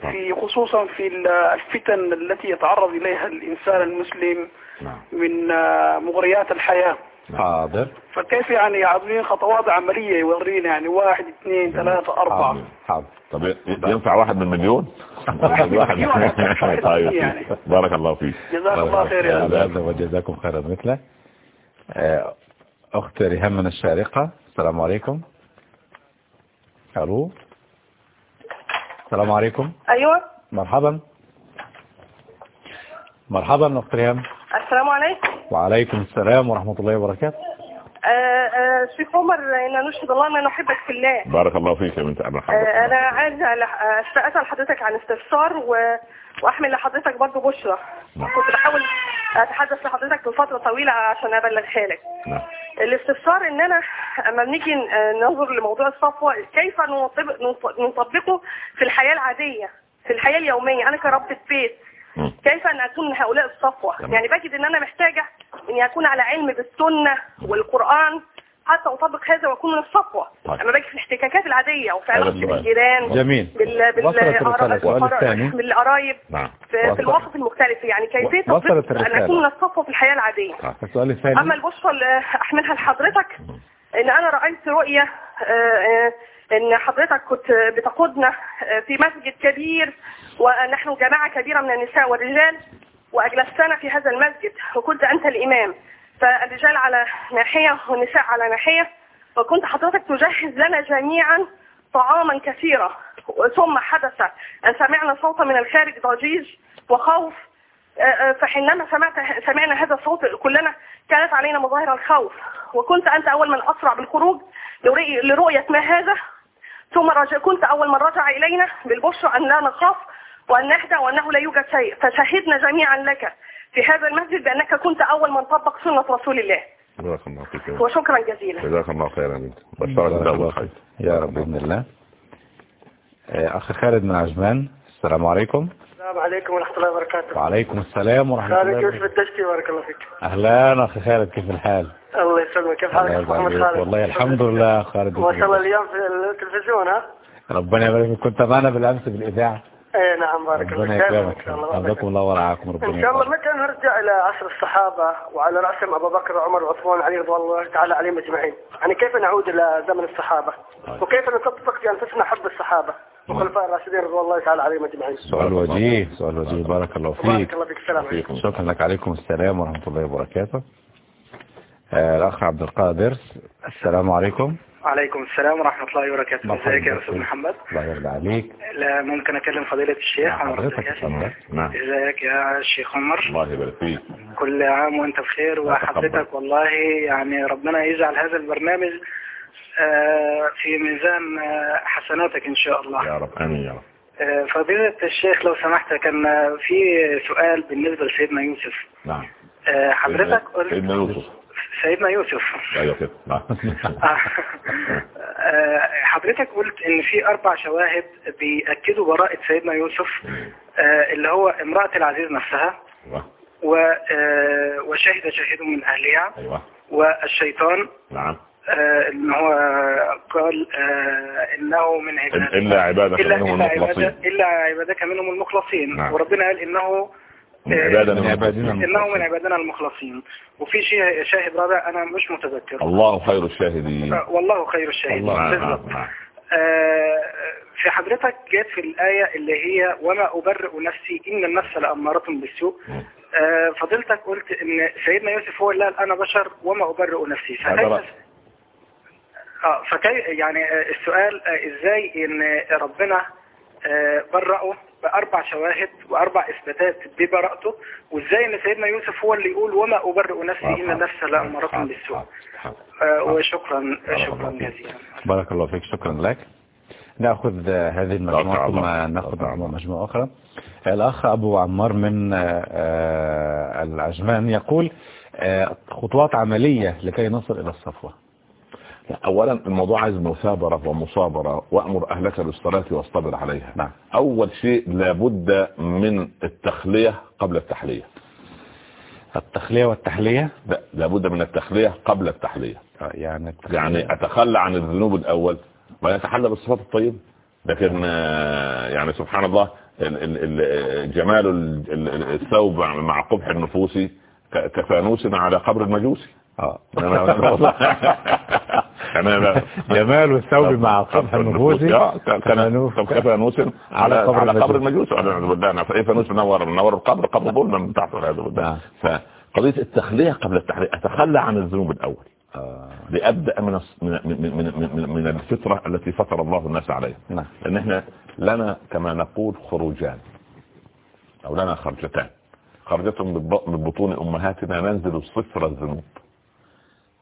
في خصوصا في الفتن التي يتعرض إليها الإنسان المسلم نعم. من آه، مغريات الحياة. حاضر. فكيف يعني عاوزين خطوات عملية يورينا يعني واحد اثنين ثلاثة أربعة. حاضر حاضر. طب ينفع واحد من مليون؟ واحد. طيب. يعني. بارك الله فيك. جزاك الله خير يا هذا وجزاكم خيرا مثله. آه، أخت ريهام من الشارقة. السلام عليكم. ألو. السلام عليكم. أيوه. مرحبا. مرحبا أخت ريهام. السلام عليكم. وعليكم السلام ورحمة الله وبركاته. آه، آه، شيخ عمر إن نشهد الله ان نحبك في الله. بارك الله فيك يا بنت آه، أنا لح- آه، أسأل حضرتك عن استفسار و... وأحمل لحضرتك برضه بشرى نعم. كنت بحاول أتحدث لحضرتك لفترة طويلة عشان أبلغها لك. نعم. الاستفسار ان أنا أما بنيجي ننظر لموضوع الصفوة كيف نطبق نط- نطبقه في الحياة العادية في الحياة اليومية. أنا كربة بيت. كيف أن أكون من هؤلاء الصفوة تمام. يعني بجد إن أنا محتاجة إني أكون على علم بالسنة والقرآن حتى أطبق هذا وأكون من الصفوة طيب. أما باجي في الاحتكاكات العادية وفي علاقتي. بالجيران جميل. بال وصلت الرسالة. السؤال الثاني. بالقرايب نعم في, المواقف المختلفة يعني تطبيق أن. أكون من الصفوة في الحياة العادية السؤال الثاني أما البشرى اللي أحملها لحضرتك إن أنا رأيت رؤية آه، آه، إن حضرتك كنت بتقودنا آه، في مسجد كبير ونحن جماعة كبيرة من النساء والرجال وأجلستنا في هذا المسجد وكنت أنت الإمام. فالرجال على ناحية والنساء على ناحية وكنت حضرتك تجهز لنا جميعا طعاما كثيرا ثم حدث أن سمعنا صوتا من الخارج ضجيج وخوف. آه، آه، فحينما سمعت سمعنا هذا الصوت كلنا كانت علينا مظاهر الخوف. وكنت أنت أول من أسرع بالخروج لرؤية- ما هذا. ثم كنت أول من رجع إلينا بالبشرى أن لا نخاف. وأن نهدى وأنه لا يوجد شيء. فشهدنا جميعا لك في هذا المسجد بأنك كنت أول من طبق سنة رسول الله. جزاك الله خير. وشكرا جزيلا. جزاك الله خير يا بنت بشرك الله. يا رب بإذن الله. آه، أخ خالد من عجمان السلام عليكم. السلام عليكم ورحمة الله وبركاته. وعليكم السلام ورحمة خالد الله يوسف وبركاته. الدشتي بارك الله فيك؟ أهلا أخي خالد كيف الحال؟ الله يسلمك. كيف حالك؟ محمد. خالد. والله الحمد لله خالد. ما شاء الله اليوم في التلفزيون ها؟ ربنا يبارك فيك. كنت معنا بالأمس بالإذاعة. إيه نعم بارك الله فيك. حفظكم الله ورعاكم ربنا إن شاء الله متى نرجع إلى عصر الصحابة وعلى رأسهم أبو بكر وعمر وعثمان علي رضوان الله تعالى عليهم أجمعين. يعني كيف نعود إلى زمن الصحابة؟ وكيف نطبق في انفسنا حب الصحابة والخلفاء الراشدين رضوان الله تعالى عليهم أجمعين؟ سؤال وجيه سؤال وجيه. بارك الله بارك فيك الله فيك. السلام عليكم. شكرا لك. عليكم السلام ورحمة الله وبركاته. الأخ عبد القادر السلام عليكم. وعليكم السلام ورحمة الله وبركاته. إزيك يا. أستاذ محمد؟ الله يرضى عليك. لا ممكن أكلم فضيلة الشيخ؟ عمر حضرتك اتفضل. نعم. إزيك يا شيخ عمر؟ الله يبارك فيك. كل عام وأنت بخير. وحضرتك والله يعني ربنا يجعل هذا البرنامج آه، في ميزان آه، حسناتك إن شاء الله. يا رب. آمين يا رب. آه، فضيلة الشيخ لو سمحت كان آه، في سؤال بالنسبة لسيدنا يوسف. نعم. آه، حضرتك قلت سيدنا يوسف. سيدنا يوسف. أيوه كده نعم. آه، حضرتك قلت إن في أربع شواهد بيأكدوا براءة سيدنا يوسف آه، اللي هو امرأة العزيز نفسها و آه، وشهد شاهد من أهلها أيوه. والشيطان نعم. إن هو قال إنه من عبادك. إلا عبادك منهم المخلصين. إلا عبادك منهم المخلصين. نعم. وربنا قال إنه من آه، عبادنا من عبادنا المخلصين. انه من عبادنا المخلصين وفي شيء شاهد رابع أنا مش متذكر الله خير الشاهدين والله خير الشاهدين نعم،. نعم،. آه، في حضرتك جت في الآية اللي هي وما أبرئ نفسي إن النفس لأمارة بالسوء آه، فضلتك قلت إن سيدنا يوسف هو اللي قال أنا بشر وما أبرئ نفسي فكيف. آه يعني السؤال إزاي إن ربنا برأه بأربع شواهد وأربع إثباتات ببراءته وإزاي إن سيدنا يوسف هو اللي يقول وما أبرئ نفسي إن النفس لأمارة بالسوء. آه، وشكرا شكرا جزيلا. بارك الله فيك شكرا لك. نأخذ آه، هذه المجموعة ثم نأخذ مجموعة أخرى. الأخ أبو عمار من آه، آه، العجمان يقول آه، خطوات عملية لكي نصل إلى الصفوة. اولا الموضوع عايز مثابرة ومصابرة وأمر أهلك بالصلاة واصطبر عليها. نعم. أول شيء لابد من التخلية قبل التحلية. التخلية والتحلية؟ لا لابد من التخلية قبل التحلية. آه، يعني التخلية. يعني أتخلى عن الذنوب الأول ويتحلى بالصفات الطيبة. لكن آه، يعني سبحان الله ال- ال- ال- جمال ال- ال- الثوب مع قبح النفوس كفانوس على قبر المجوسي آه. أنا جمال الثوب مع قبح النفوس كان كفانوس على على قبر على قبر المجوس. فايه فانوس منور منور القبر. قبر ظلم من تحت. والعياذ بالله نعم. فقضيه التخليه قبل التحليه أتخلى عن الذنوب الأول. آه، لأبدأ من من من من, من, الفطرة التي فطر الله الناس عليها. نعم. لأن إحنا لنا كما نقول خروجان. أو لنا خرجتان. خرجة من بط- من بطون أمهاتنا. ننزل صفر الذنوب.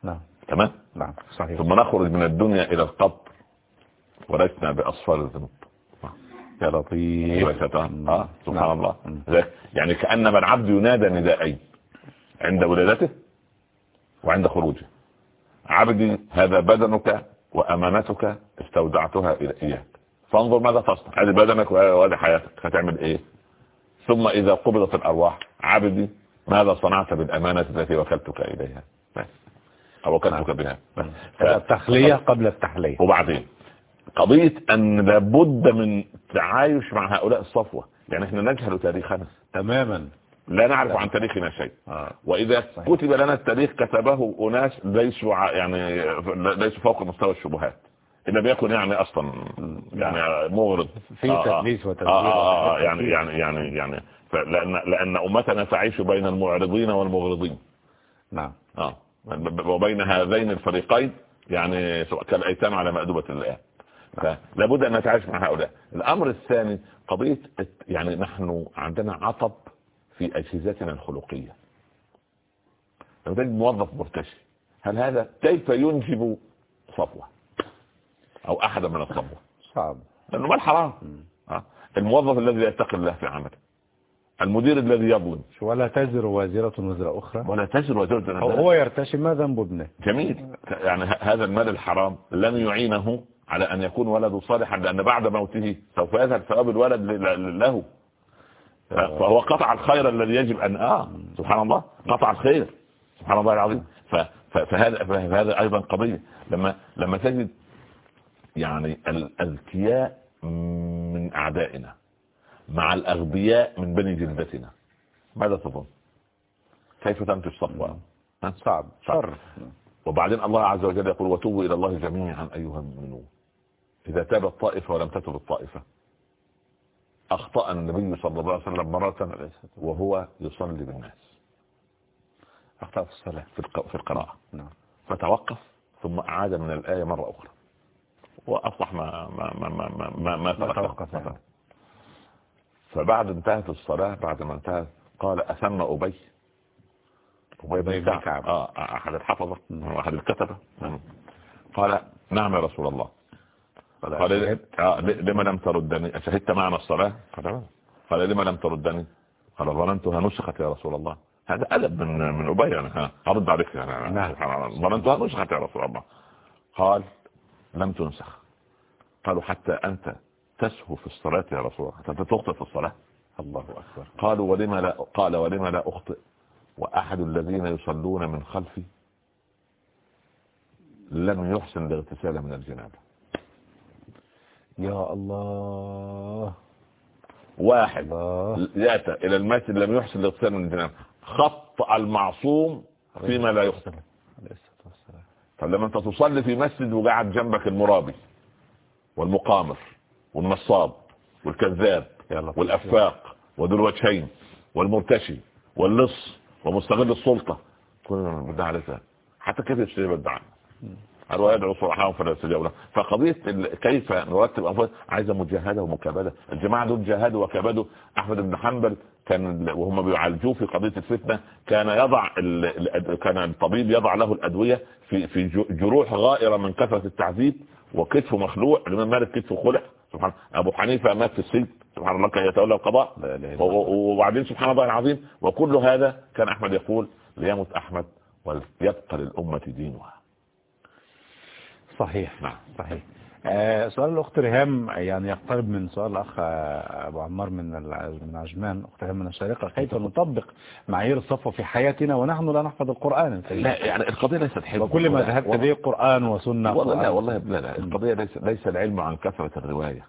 نعم. تمام؟ نعم صحيح. ثم نخرج من الدنيا إلى القبر ولسنا بأصفار الذنوب. يا لطيف. أيوه يا ستار. آه سبحان نعم. الله. ذلك- يعني كانما العبد ينادى نداءين عند ولادته وعند خروجه. عبدي هذا بدنك وأمانتك استودعتها إلى إياك. فانظر ماذا تصنع. هذه بدنك وهذه حياتك. هتعمل إيه؟ ثم إذا قبضت الأرواح عبدي ماذا صنعت بالأمانة التي وكلتك إليها؟ بس. أو وكلتك بها. ف- التخلية قبل التحلية. وبعدين قضية أن لابد من تعايش مع هؤلاء الصفوة. يعني إحنا نجهل تاريخنا. تماما. لا نعرف عن تاريخنا شيء. آه. وإذا كتب لنا التاريخ كتبه أناس ليسوا يعني ليسوا فوق مستوى الشبهات. إن لم يكن يعني أصلا يعني مغرض في آه، آه. تدليس وتدليس. آه. آه. آه يعني يعني يعني يعني. لأن لأن أمتنا تعيش بين المعرضين والمغرضين. نعم. آه. وبين هذين الفريقين يعني سواء كالأيتام على مأدبة الآن. فلابد أن نتعايش مع هؤلاء. الأمر الثاني قضية يعني نحن عندنا عطب في أجهزتنا الخلقية. لو تجد موظف مرتشي هل هذا كيف ينجب صفوة؟ أو احدا من الصفوة؟ صعب. لأنه مال حرام آه. الموظف الذي لا يتقي الله في عمله. المدير الذي يظلم ولا تزر وازرة وزر أخرى. ولا تزر وزر هو- هو يرتشي ما ذنب ابنه. جميل. يعني هذا المال الحرام لن يعينه على أن يكون ولده صالحا لأن بعد موته سوف يذهب ثواب الولد له. فهو قطع الخير الذي يجب أن آه سبحان الله. قطع الخير. سبحان الله العظيم. فهذا فهذا أيضا قضية. لما لما تجد يعني الأذكياء من أعدائنا مع الأغبياء من بني جلدتنا. ماذا تظن؟ كيف تنتج صفوة؟ صعب. شر. وبعدين الله عز وجل يقول وتوبوا إلى الله جميعا أيها المؤمنون. إذا تاب الطائفة ولم تتب الطائفة. أخطأ النبي صلى الله عليه وسلم مرة وهو يصلي بالناس. أخطأ في الصلاة في الق- في القراءة. نعم. فتوقف ثم أعاد من الآية مرة أخرى. وأصبح ما ما ما ما ما, ما, ما. توقف. يعني. فبعد انتهت الصلاة بعد ما انتهت قال أثم أبي. أبي بن كعب. آه أحد الحفظة أحد الكتبة. قال نعم يا رسول الله. قال آه لما لم تردني؟ شهدت معنا الصلاة؟ قال لما لم تردني؟ قال ظننتها نسخت يا رسول الله. هذا أدب من من أبي يعني ها. أرد عليك يعني. نعم. ظننتها نسخت يا رسول الله. قال لم تنسخ. قالوا حتى أنت تسهو في الصلاة يا رسول الله حتى أنت تخطئ في الصلاة. الله أكبر. قالوا ولما لا قال ولما لا أخطئ؟ وأحد الذين يصلون من خلفي لم يحسن الاغتسال من الجنابة. يا الله. واحد يأتى إلى المسجد لم يحسن الاغتسال من الجنابة. خط المعصوم فيما لا يحسن فلما أنت تصلي في مسجد وقاعد جنبك المرابي والمقامر والنصاب والكذاب والأفاق وذو الوجهين والمرتشي واللص ومستغل السلطة. كل بدعا عليك حتى كيف يستجيب الدعاء قالوا يدعو صلاحهم فلا يستجيب فقضية كيف نرتب أنفسنا؟ عايزة مجاهدة ومكابدة. الجماعة دول جاهدوا وكابدوا. أحمد بن حنبل كان وهم بيعالجوه في قضية الفتنة. كان يضع كان الطبيب يضع له الأدوية في في جروح غائرة من كثرة التعذيب وكتفه مخلوع. الإمام مالك كتفه خلع. سبحان أبو حنيفة مات في السجن سبحان الله كان يتولى القضاء. وبعدين سبحان الله العظيم وكل هذا كان أحمد يقول ليمت أحمد وليبقى للأمة دينها. صحيح. نعم. صحيح. سؤال الأخت ريهام يعني يقترب من سؤال الأخ أبو عمار من من عجمان. أخت ريهام من الشارقة كيف نطبق معايير الصفوة في حياتنا ونحن لا نحفظ القرآن؟ لا يعني القضية ليست حفظ وكل ما ذهبت به قرآن وسنة والله لا والله لا لا القضية ليس, ليس العلم عن كثرة الرواية.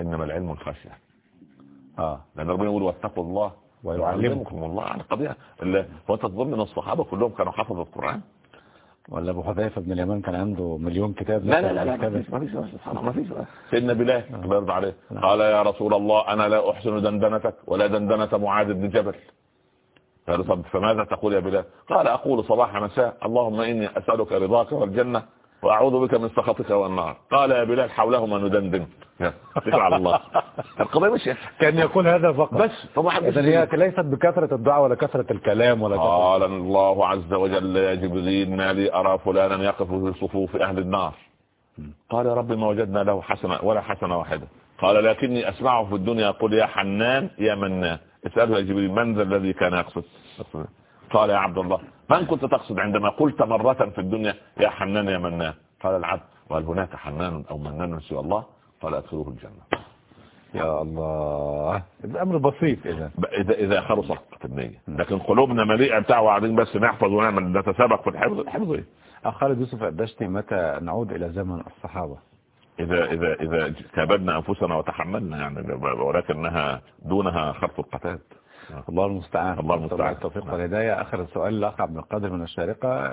إنما العلم الخشية. آه. لأن ربنا يقول واتقوا الله ويعلمكم. الله. عن القضية وانت تظن أن الصحابة كلهم كانوا حفظوا القرآن؟ ولا أبو حذيفة بن اليمان كان عنده مليون كتاب لا لا لا, لا ما فيش ما فيش سيدنا بلال الله يرضى عليه قال يا رسول الله أنا لا أحسن دندنتك ولا دندنة معاذ بن جبل. قال فماذا تقول يا بلال؟ قال أقول صباح مساء اللهم إني أسألك رضاك والجنة وأعوذ بك من سخطك والنار. قال يا بلال حولهما ندندن. اتكل على الله. القضية مش كان يقول هذا فقط. بس طبعا هي ليست بكثرة الدعاء ولا كثرة الكلام ولا قال الله عز وجل يا جبريل ما لي أرى فلانا يقف في صفوف أهل النار. قال يا رب ما وجدنا له حسنة ولا حسنة واحدة. قال لكني أسمعه في الدنيا يقول يا حنان يا منان. اساله يا جبريل من ذا الذي كان يقصد؟ قال يا عبد الله. من كنت تقصد عندما قلت مرة في الدنيا يا حنان يا منان؟ قال العبد. وهل هناك حنان أو منان سوى الله؟ قال ادخلوه الجنة. يا الله. الامر بسيط إذا. إذا إذا خلصت النية. لكن قلوبنا مليئة بتاع وقاعدين بس نحفظ ونعمل نتسابق في الحفظ. الحفظ إيه خالد يوسف الدشتي متى نعود إلى زمن الصحابة؟ إذا إذا إذا كابدنا أنفسنا وتحملنا يعني ولكنها دونها خرف القتاد. الله المستعان. الله المستعان. التوفيق والهداية. آخر السؤال الأخ عبد القادر من الشارقة.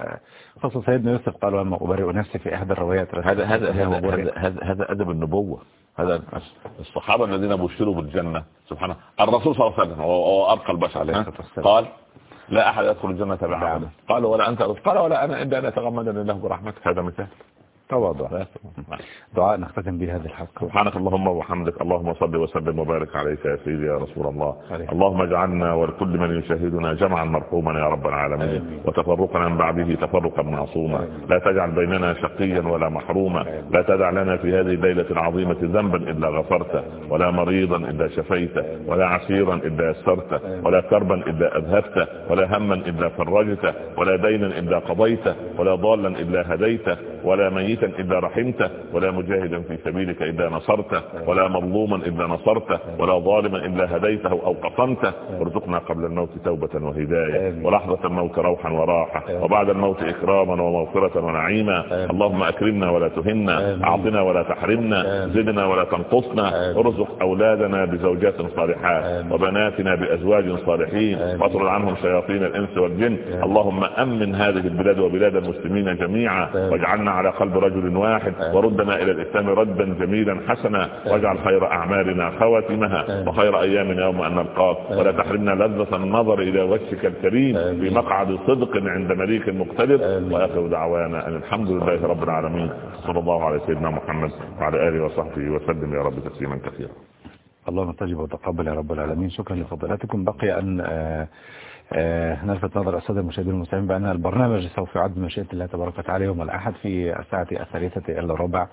خصوص سيدنا يوسف قال وما أبرئ نفسي في إحدى الروايات هذا هذا هذا هذا, أدب النبوة. هذا الصحابة الذين بشروا بالجنة سبحانه الرسول صلى الله عليه وسلم هو أرقى البشر قال لا أحد يدخل الجنة بعمله. قال ولا أنت قال ولا أنا إلا أن أتغمدني الله برحمتك. هذا مثال. تواضع. دعاء نختتم به هذه الحلقة. سبحانك اللهم وبحمدك. اللهم صل وسلم وبارك عليك يا سيدي يا رسول الله. عليك. اللهم اجعلنا ولكل من يشاهدنا جمعا مرحوما يا رب العالمين. آمين. وتفرقنا من بعده تفرقا معصوما. لا تجعل بيننا شقيا ولا محروما. آمين. لا تدع لنا في هذه الليلة العظيمة ذنبا إلا غفرته ولا مريضا إلا شفيته ولا عسيرا إلا يسرته ولا كربا إلا أذهبته ولا هما إلا فرجته ولا دينا إلا قضيته ولا ضالا إلا هديته ولا ميتا ميتا إلا رحمته ولا مجاهدا في سبيلك إلا نصرته ولا مظلوما إلا نصرته ولا ظالما إلا هديته أو قصمته وارزقنا قبل الموت توبة وهداية ولحظة الموت روحا وراحة وبعد الموت إكراما ومغفرة ونعيما. اللهم أكرمنا ولا تهنا أعطنا ولا تحرمنا زدنا ولا تنقصنا. ارزق أولادنا بزوجات صالحات وبناتنا بأزواج صالحين. واطرد عنهم شياطين الإنس والجن. اللهم أمن هذه البلاد وبلاد المسلمين جميعا واجعلنا على قلب رجل واحد وردنا إلى الإسلام ردا جميلا حسنا واجعل خير أعمالنا خواتمها وخير أيامنا يوم أن نلقاك. ولا تحرمنا لذة النظر إلى وجهك الكريم في مقعد صدق عند مليك مقتدر. وآخر دعوانا أن الحمد لله رب العالمين. صلى الله على سيدنا محمد وعلى آله وصحبه وسلم يا رب تسليما كثيرا. اللهم استجب وتقبل يا رب العالمين. شكرا لفضلاتكم بقي أن آه آه نلفت نظر السادة المشاهدين المسلمين بأن البرنامج سوف يعد مشيئة الله تبارك وتعالى يوم الأحد في الساعة الثالثة إلا ربع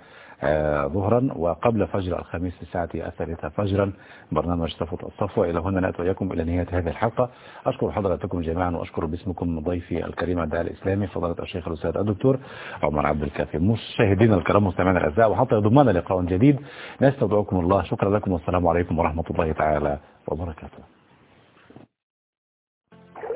آه، ظهرا وقبل فجر الخميس في الساعة الثالثة فجرا. برنامج صفوة الصفوة إلى هنا نأتي وإياكم إلى نهاية هذه الحلقة. أشكر حضراتكم جميعا وأشكر باسمكم ضيفي الكريم الداعي الإسلامي فضيلة الشيخ الأستاذ الدكتور عمر عبد الكافي. مشاهدينا الكرام مستمعينا الأعزاء وحتى يضمنا لقاء جديد. نستودعكم الله. شكرا لكم والسلام عليكم ورحمة الله تعالى وبركاته.